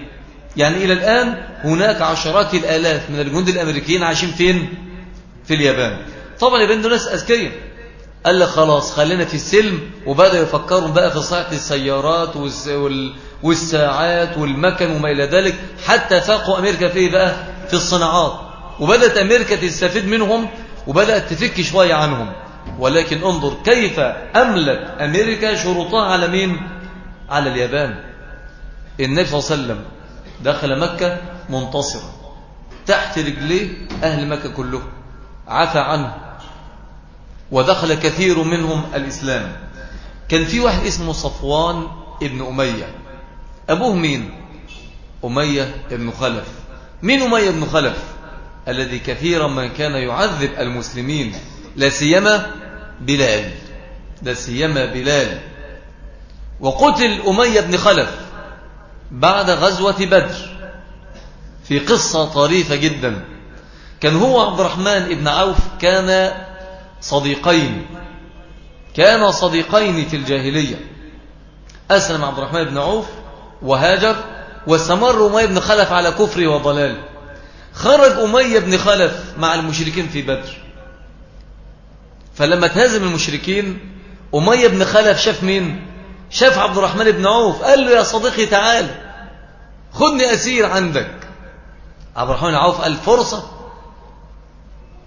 يعني إلى الآن هناك عشرات الآلاف من الجند الأمريكيين عايشين فين؟ في اليابان. طبعا اليابان دول ناس أذكياء قال لك خلاص خلينا في السلم. وبدأوا يفكروا بقى في صناعة السيارات والساعات والمكن وما إلى ذلك. حتى فاقوا أمريكا فيه بقى؟ في الصناعات. وبدأت أمريكا تستفيد منهم وبدأت تفك شوية عنهم. ولكن انظر كيف أملت أمريكا شروطها على مين؟ على اليابان. النبي صلى الله عليه وسلم دخل مكة منتصرا تحت رجليه أهل مكة كلهم عفى عنه ودخل كثير منهم الإسلام. كان في واحد اسمه صفوان ابن أمية. أبوه مين؟ أمية ابن خلف. مين أمية ابن خلف؟ الذي كثيرا ما كان يعذب المسلمين لا سيما بلال. لا سيما بلال. وقتل أمية بن خلف بعد غزوة بدر. في قصة طريفة جدا. كان هو عبد الرحمن بن عوف كان صديقين. كان صديقين في الجاهلية. أسلم عبد الرحمن بن عوف وهاجر واستمر أمية بن خلف على كفره وضلاله خرج أمية بن خلف مع المشركين في بدر. فلما تهزم المشركين أمية بن خلف شاف مين؟ شاف عبد الرحمن بن عوف. قال له يا صديقي تعال خدني أسير عندك. عبد الرحمن عوف قال فرصة.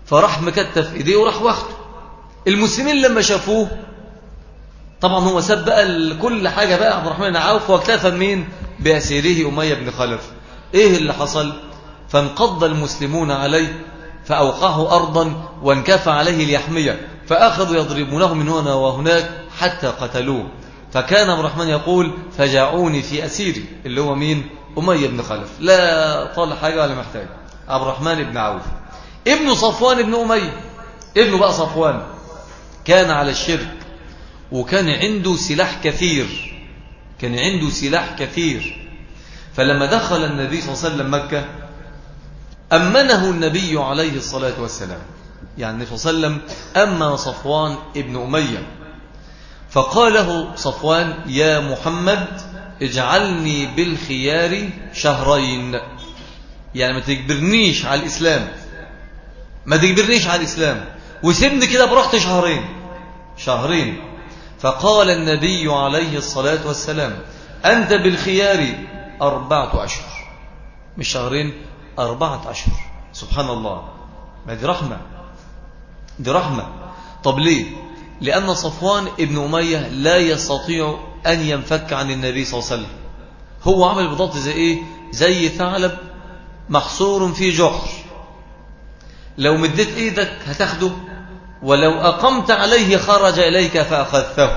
فراح مكتف إيديه وراح واخده المسلمين لما شافوه طبعا هو ساب بقى كل حاجة بقى عبد الرحمن عوف واكتفى مين بأسيره أمية بن خلف. إيه اللي حصل؟ فانقض المسلمون عليه فأوقعه أرضا وانكفى عليه ليحميه فأخذوا يضربونه من هنا وهناك حتى قتلوه. فكان عبد الرحمن يقول فجاعوني في أسيري. اللي هو مين؟ أمية بن خلف. لا طال حاجة ولا محتاج. عبد الرحمن بن عوف. ابن صفوان بن أمية. ابنه بقى صفوان. كان على الشرك. وكان عنده سلاح كثير. كان عنده سلاح كثير. فلما دخل النبي صلى الله عليه وسلم مكة أمنه النبي عليه الصلاة والسلام. يعني النبي صلى الله عليه وسلم أمن صفوان ابن أمية. فقال له صفوان يا محمد اجعلني بالخيار شهرين. يعني ما تجبرنيش على الإسلام. ما تجبرنيش على الإسلام. وسيبني كده براحتي شهرين. شهرين. فقال النبي عليه الصلاة والسلام أنت بالخيار أربعة أشهر. مش شهرين أربعة أشهر سبحان الله. ما دي رحمة. دي رحمة. طب ليه؟ لأن صفوان ابن أمية لا يستطيع أن ينفك عن النبي صلى الله عليه وسلم. هو عمل بالضبط زي إيه؟ زي ثعلب محصور في جحر. لو مديت إيدك هتاخده ولو أقمت عليه خرج إليك فأخذته.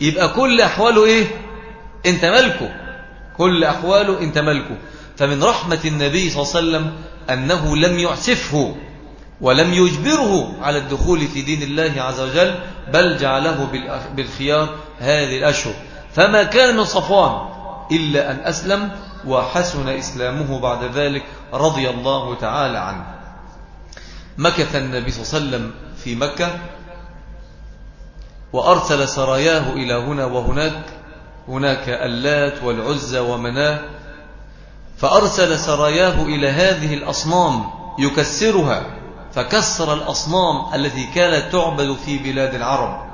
يبقى كل أحواله إيه؟ أنت ملكه. كل أحواله أنت ملكه. فمن رحمة النبي صلى الله عليه وسلم أنه لم يعسفه ولم يجبره على الدخول في دين الله عز وجل بل جعله بالخيار هذه الأشهر. فما كان من صفوان إلا أن أسلم وحسن إسلامه بعد ذلك رضي الله تعالى عنه. مكث النبي صلى الله عليه وسلم في مكة وأرسل سراياه إلى هنا وهناك هناك اللات والعزى ومناة فأرسل سراياه إلى هذه الأصنام يكسرها فكسر الأصنام التي كانت تعبد في بلاد العرب.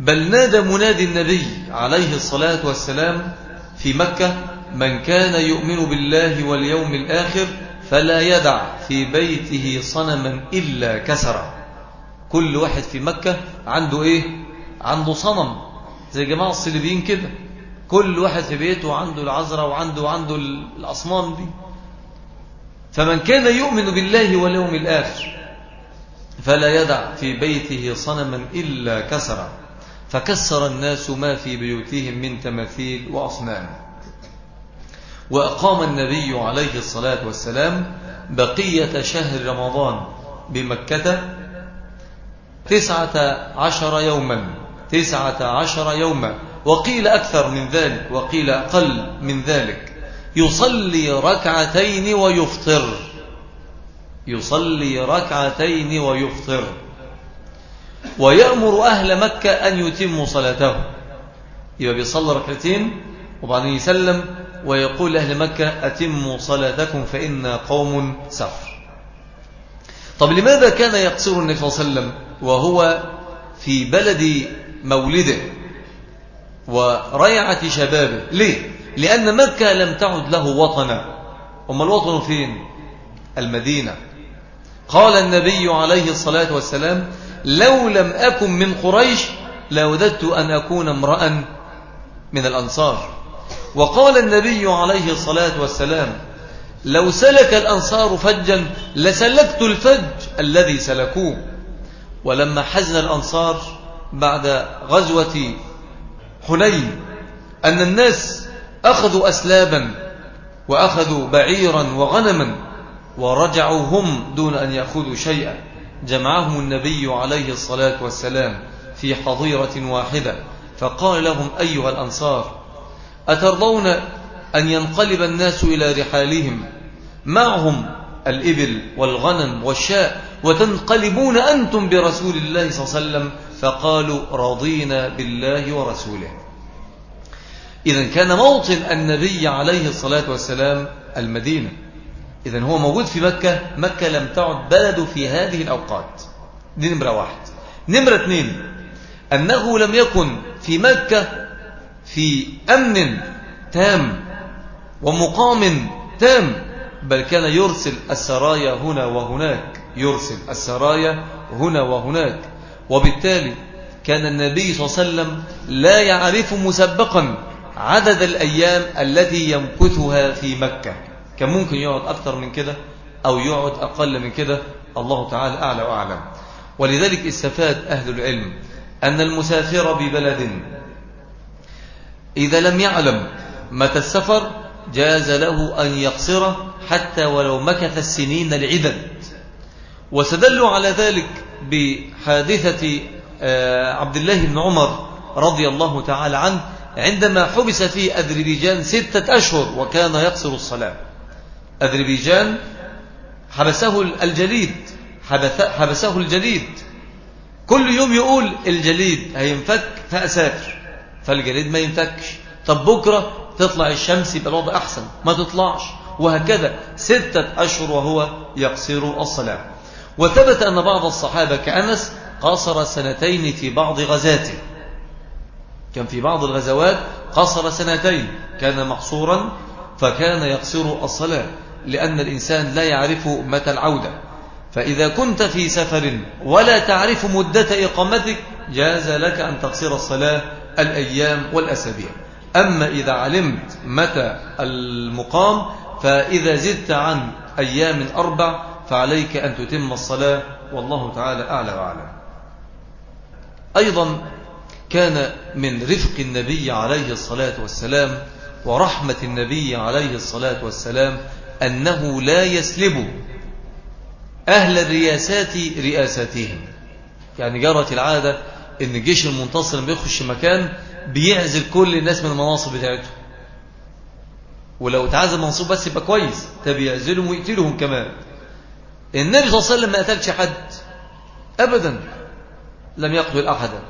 بل نادى منادي النبي عليه الصلاة والسلام في مكة من كان يؤمن بالله واليوم الآخر فلا يدع في بيته صنما إلا كسره كل واحد في مكة عنده إيه؟ عنده صنم. زي جماعة الصليبيين كده. كل واحد في بيته عنده العذراء وعنده عنده الأصنام دي. فمن كان يؤمن بالله واليوم الآخر فلا يدع في بيته صنما إلا كسر فكسر الناس ما في بيوتهم من تماثيل وأصنام. وأقام النبي عليه الصلاة والسلام بقية شهر رمضان بمكة تسعة عشر يوما. تسعة عشر يوما. وقيل أكثر من ذلك وقيل أقل من ذلك. يصلي ركعتين ويفطر. يصلي ركعتين ويفطر. ويأمر أهل مكة أن يتموا صلاته. يبقى بيصلي ركعتين وبعدين يسلم ويقول أهل مكة أتموا صلاتكم فإنا قوم سفر. طب لماذا كان يقصر النبي صلى الله عليه وسلم وهو في بلد مولده؟ وريعة شبابه. ليه؟ لأن مكة لم تعد له وطنا. أما الوطن فين؟ المدينة. قال النبي عليه الصلاة والسلام لو لم أكن من قريش لوددت أن أكون امرأ من الأنصار. وقال النبي عليه الصلاة والسلام لو سلك الأنصار فجا لسلكت الفج الذي سلكوه. ولما حزن الأنصار بعد غزوة حنين أن الناس أخذوا أسلابا وأخذوا بعيرا وغنما ورجعوا هم دون أن يأخذوا شيئا. جمعهم النبي عليه الصلاة والسلام في حظيرة واحدة فقال لهم أيها الأنصار أترضون أن ينقلب الناس إلى رحالهم؟ معهم الإبل والغنم والشاء وتنقلبون أنتم برسول الله صلى الله عليه وسلم فقالوا رضينا بالله ورسوله. إذا كان موطن النبي عليه الصلاة والسلام المدينة. إذا هو موجود في مكة مكة لم تعد بلد في هذه الأوقات. دي نمرة واحد. نمرة اثنين أنه لم يكن في مكة في أمن تام ومقام تام بل كان يرسل السرايا هنا وهناك يرسل السرايا هنا وهناك. وبالتالي كان النبي صلى الله عليه وسلم لا يعرف مسبقا عدد الأيام التي يمكثها في مكة. كان ممكن يقعد أكثر من كده أو يقعد أقل من كده. الله تعالى أعلى وأعلم. ولذلك استفاد أهل العلم أن المسافر ببلد إذا لم يعلم متى السفر جاز له أن يقصره حتى ولو مكث السنين العدد وسدلوا على ذلك بحادثة آه، عبد الله بن عمر رضي الله تعالى عنه عندما حبس في أذربيجان ستة أشهر وكان يقصر الصلاة. أذربيجان حبسه الجليد حبسه الجليد. كل يوم يقول الجليد هينفك فأسافر. فالجليد ما ينفكش. طب بكرة تطلع الشمس يبقى الوضع أحسن. ما تطلعش. وهكذا ستة أشهر وهو يقصر الصلاة. وثبت أن بعض الصحابة كأنس قصر سنتين في بعض غزاته. كان في بعض الغزوات قصر سنتين كان محصورا فكان يقصر الصلاة لأن الإنسان لا يعرف متى العودة. فإذا كنت في سفر ولا تعرف مدة إقامتك جاز لك أن تقصر الصلاة الأيام والأسابيع. أما إذا علمت متى المقام فإذا زدت عن أيام أربع فعليك أن تتم الصلاة والله تعالى أعلى وأعلم أيضا كان من رفق النبي عليه الصلاة والسلام ورحمة النبي عليه الصلاة والسلام أنه لا يسلب أهل الرياسات رئاساتهم. يعني جرت العادة أن الجيش المنتصر لما يخش مكان بيعزل كل الناس من المناصب بتاعته. ولو تعزل منصوب بس يبقى كويس طب يعزلهم ويقتلهم كمان. النبي صلى الله عليه وسلم ما قتلش حد. أبدا لم يقتل أحدا.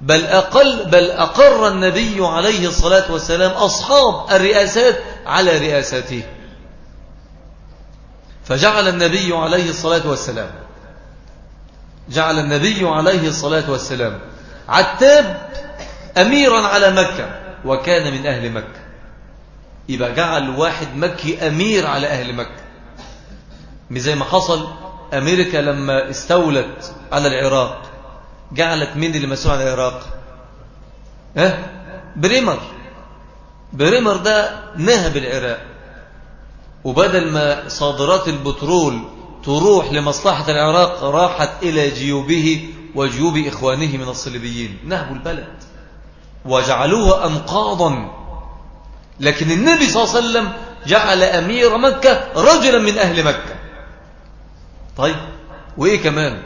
بل أقل بل أقر النبي عليه الصلاة والسلام أصحاب الرئاسات على رئاساته. فجعل النبي عليه الصلاة والسلام جعل النبي عليه الصلاة والسلام عتاب أميرا على مكة وكان من أهل مكة. يبقى جعل واحد مكي أمير على أهل مكة. مش زي ما حصل أمريكا لما استولت على العراق جعلت مين اللي مسؤول عن العراق. ها؟ بريمر. بريمر ده نهب العراق. وبدل ما صادرات البترول تروح لمصلحة العراق راحت إلى جيوبه وجيوب إخوانه من الصليبيين. نهبوا البلد. وجعلوها أنقاضا لكن النبي صلى الله عليه وسلم جعل أمير مكة رجلا من أهل مكة. طيب وإيه كمان؟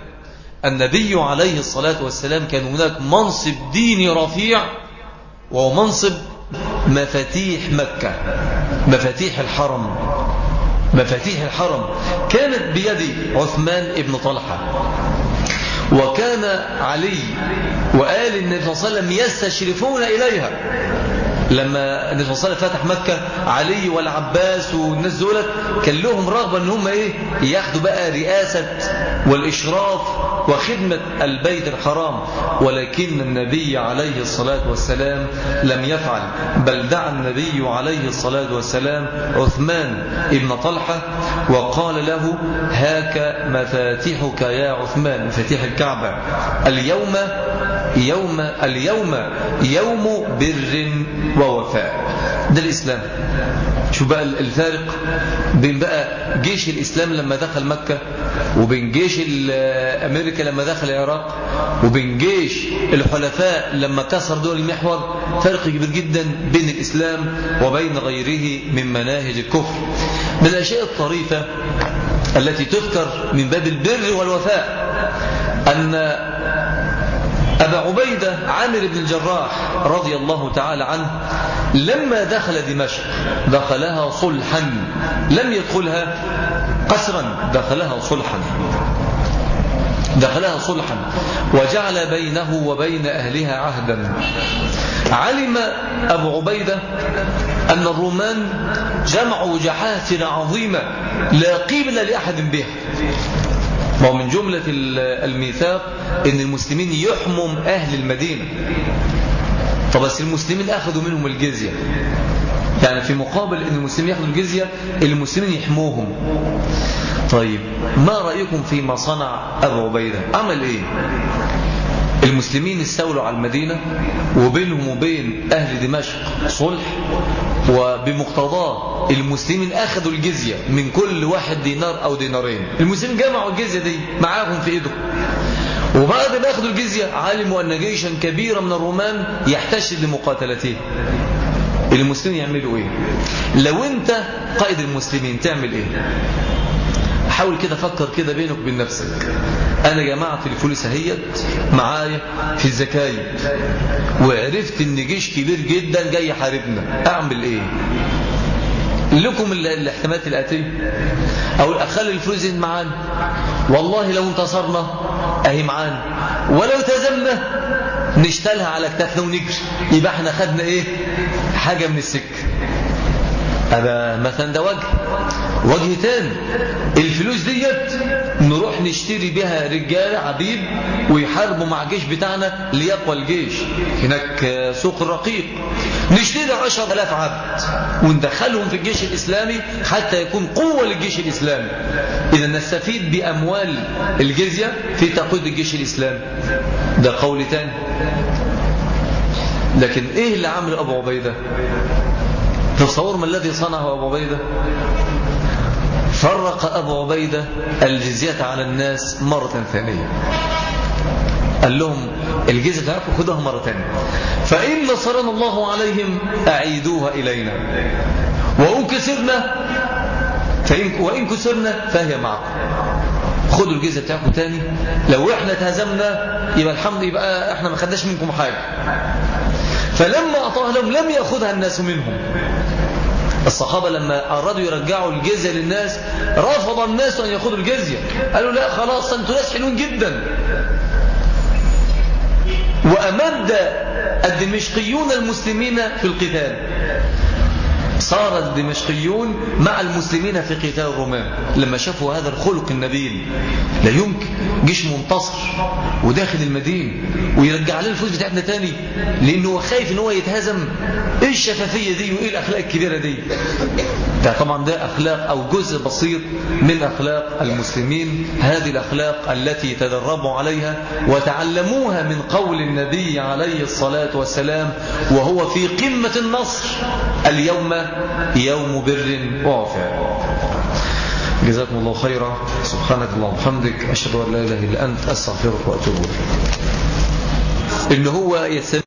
النبي عليه الصلاة والسلام كان هناك منصب ديني رفيع وهو منصب مفاتيح مكة مفاتيح الحرم مفاتيح الحرم. كانت بيد عثمان ابن طلحة وكان علي وآل النبي صلى الله عليه وسلم يستشرفون إليها. لما النبي صلى الله عليه وسلم فتح مكة علي والعباس والناس دولت كان لهم رغبة إن هم إيه؟ ياخدوا بقى رئاسة والإشراف وخدمة البيت الحرام. ولكن النبي عليه الصلاة والسلام لم يفعل. بل دعا النبي عليه الصلاة والسلام عثمان ابن طلحة وقال له هاك مفاتيحك يا عثمان مفاتيح الكعبة. اليوم يوم اليوم يوم بر ووفاء. ده الإسلام. شو بقى الفارق بين بقى جيش الإسلام لما دخل مكة وبين جيش أمريكا لما دخل العراق وبين جيش الحلفاء لما كسر دول المحور؟ فرق كبير جدا بين الإسلام وبين غيره من مناهج الكفر. من الأشياء الطريفة التي تذكر من باب البر والوفاء أن أبا عبيدة عامر بن الجراح رضي الله تعالى عنه لما دخل دمشق دخلها صلحا لم يدخلها قسرا دخلها صلحا. دخلها صلحا. وجعل بينه وبين أهلها عهدا. علم أبو عبيدة أن الرومان جمعوا جحافل عظيمة لا قيمة لأحد بها. ما من جملة الميثاق إن المسلمين يحموا أهل المدينة. طب بس المسلمين أخذوا منهم الجزية. يعني في مقابل إن المسلمين يأخذوا الجزية المسلمين يحموهم. طيب ما رأيكم فيما صنع أبو عبيدة؟ عمل إيه؟ المسلمين استولوا على المدينة وبينهم وبين أهل دمشق صلح وبمقتضاه المسلمين أخذوا الجزية من كل واحد دينار أو دينارين. المسلمين جمعوا الجزية دي معاهم في إيدهم وبعد ما أخذوا الجزية علموا أن جيشا كبيرا من الرومان يحتشد لمقاتلته المسلمين يعملوا إيه؟ لو أنت قائد المسلمين تعمل إيه؟ حاول كده فكر كده بينك وبين نفسك. أنا جمعت الفلوس أهيت معايا في الزكاية وعرفت إن جيش كبير جدا جاي يحاربنا. أعمل إيه؟ لكم الاحتمالات الآتية. أو أخلي الفلوس معانا. والله لو انتصرنا أهي معانا. ولو تزمنا نشتلها على كتافنا ونجري. يبقى إحنا خدنا إيه؟ حاجة من السكة. هذا مثلا ده وجه. وجه تاني. الفلوس ديت نروح نشتري بها رجال عبيد ويحاربوا مع الجيش بتاعنا ليقوى الجيش. هناك سوق الرقيق نشتري عشر ألاف عبد وندخلهم في الجيش الإسلامي حتى يكون قوة للجيش الإسلامي. إذا نستفيد بأموال الجزية في تقويض الجيش الإسلامي. ده قول تاني. لكن إيه اللي عمل أبو عبيدة؟ تصور ما الذي صنعه أبو عبيدة؟ فرق أبو عبيدة الجزية على الناس مرة ثانية. قال لهم الجزية بتاعتكم خدوها مرة ثانية. فإن نصرنا الله عليهم أعيدوها إلينا. وإن كسرنا فإن وإن كسرنا فهي معكم. خدوا الجزية بتاعكم تاني. لو إحنا تهزمنا يبقى الحمد يبقى إحنا ما خدناش منكم حاجة. فلما أعطاها لهم لم يأخذها الناس منهم. الصحابة لما أرادوا يرجعوا الجزية للناس رفض الناس أن يأخذوا الجزية. قالوا لا خلاص أنتوا ناس حلوين جدا. وأمد الدمشقيون المسلمين في القتال. صار الدمشقيون مع المسلمين في قتال الرومان. لما شافوا هذا الخلق النبيل لا يمكن جيش منتصر وداخل المدينة ويرجع لنا الفوز بتاعتنا تاني لأنه خايف إن هو يتهزم. إيه الشفافية دي وإيه الأخلاق الكبيرة دي؟ ده طبعا ده أخلاق أو جزء بسيط من أخلاق المسلمين. هذه الأخلاق التي تدربوا عليها وتعلموها من قول النبي عليه الصلاة والسلام وهو في قمة النصر. اليوم يوم بر ووفاء جزاكم الله خيرا. سبحانك اللهم وبحمدك أشهد أن لا إله إلا أنت أستغفرك وأتوب إليك. إن هو يسمى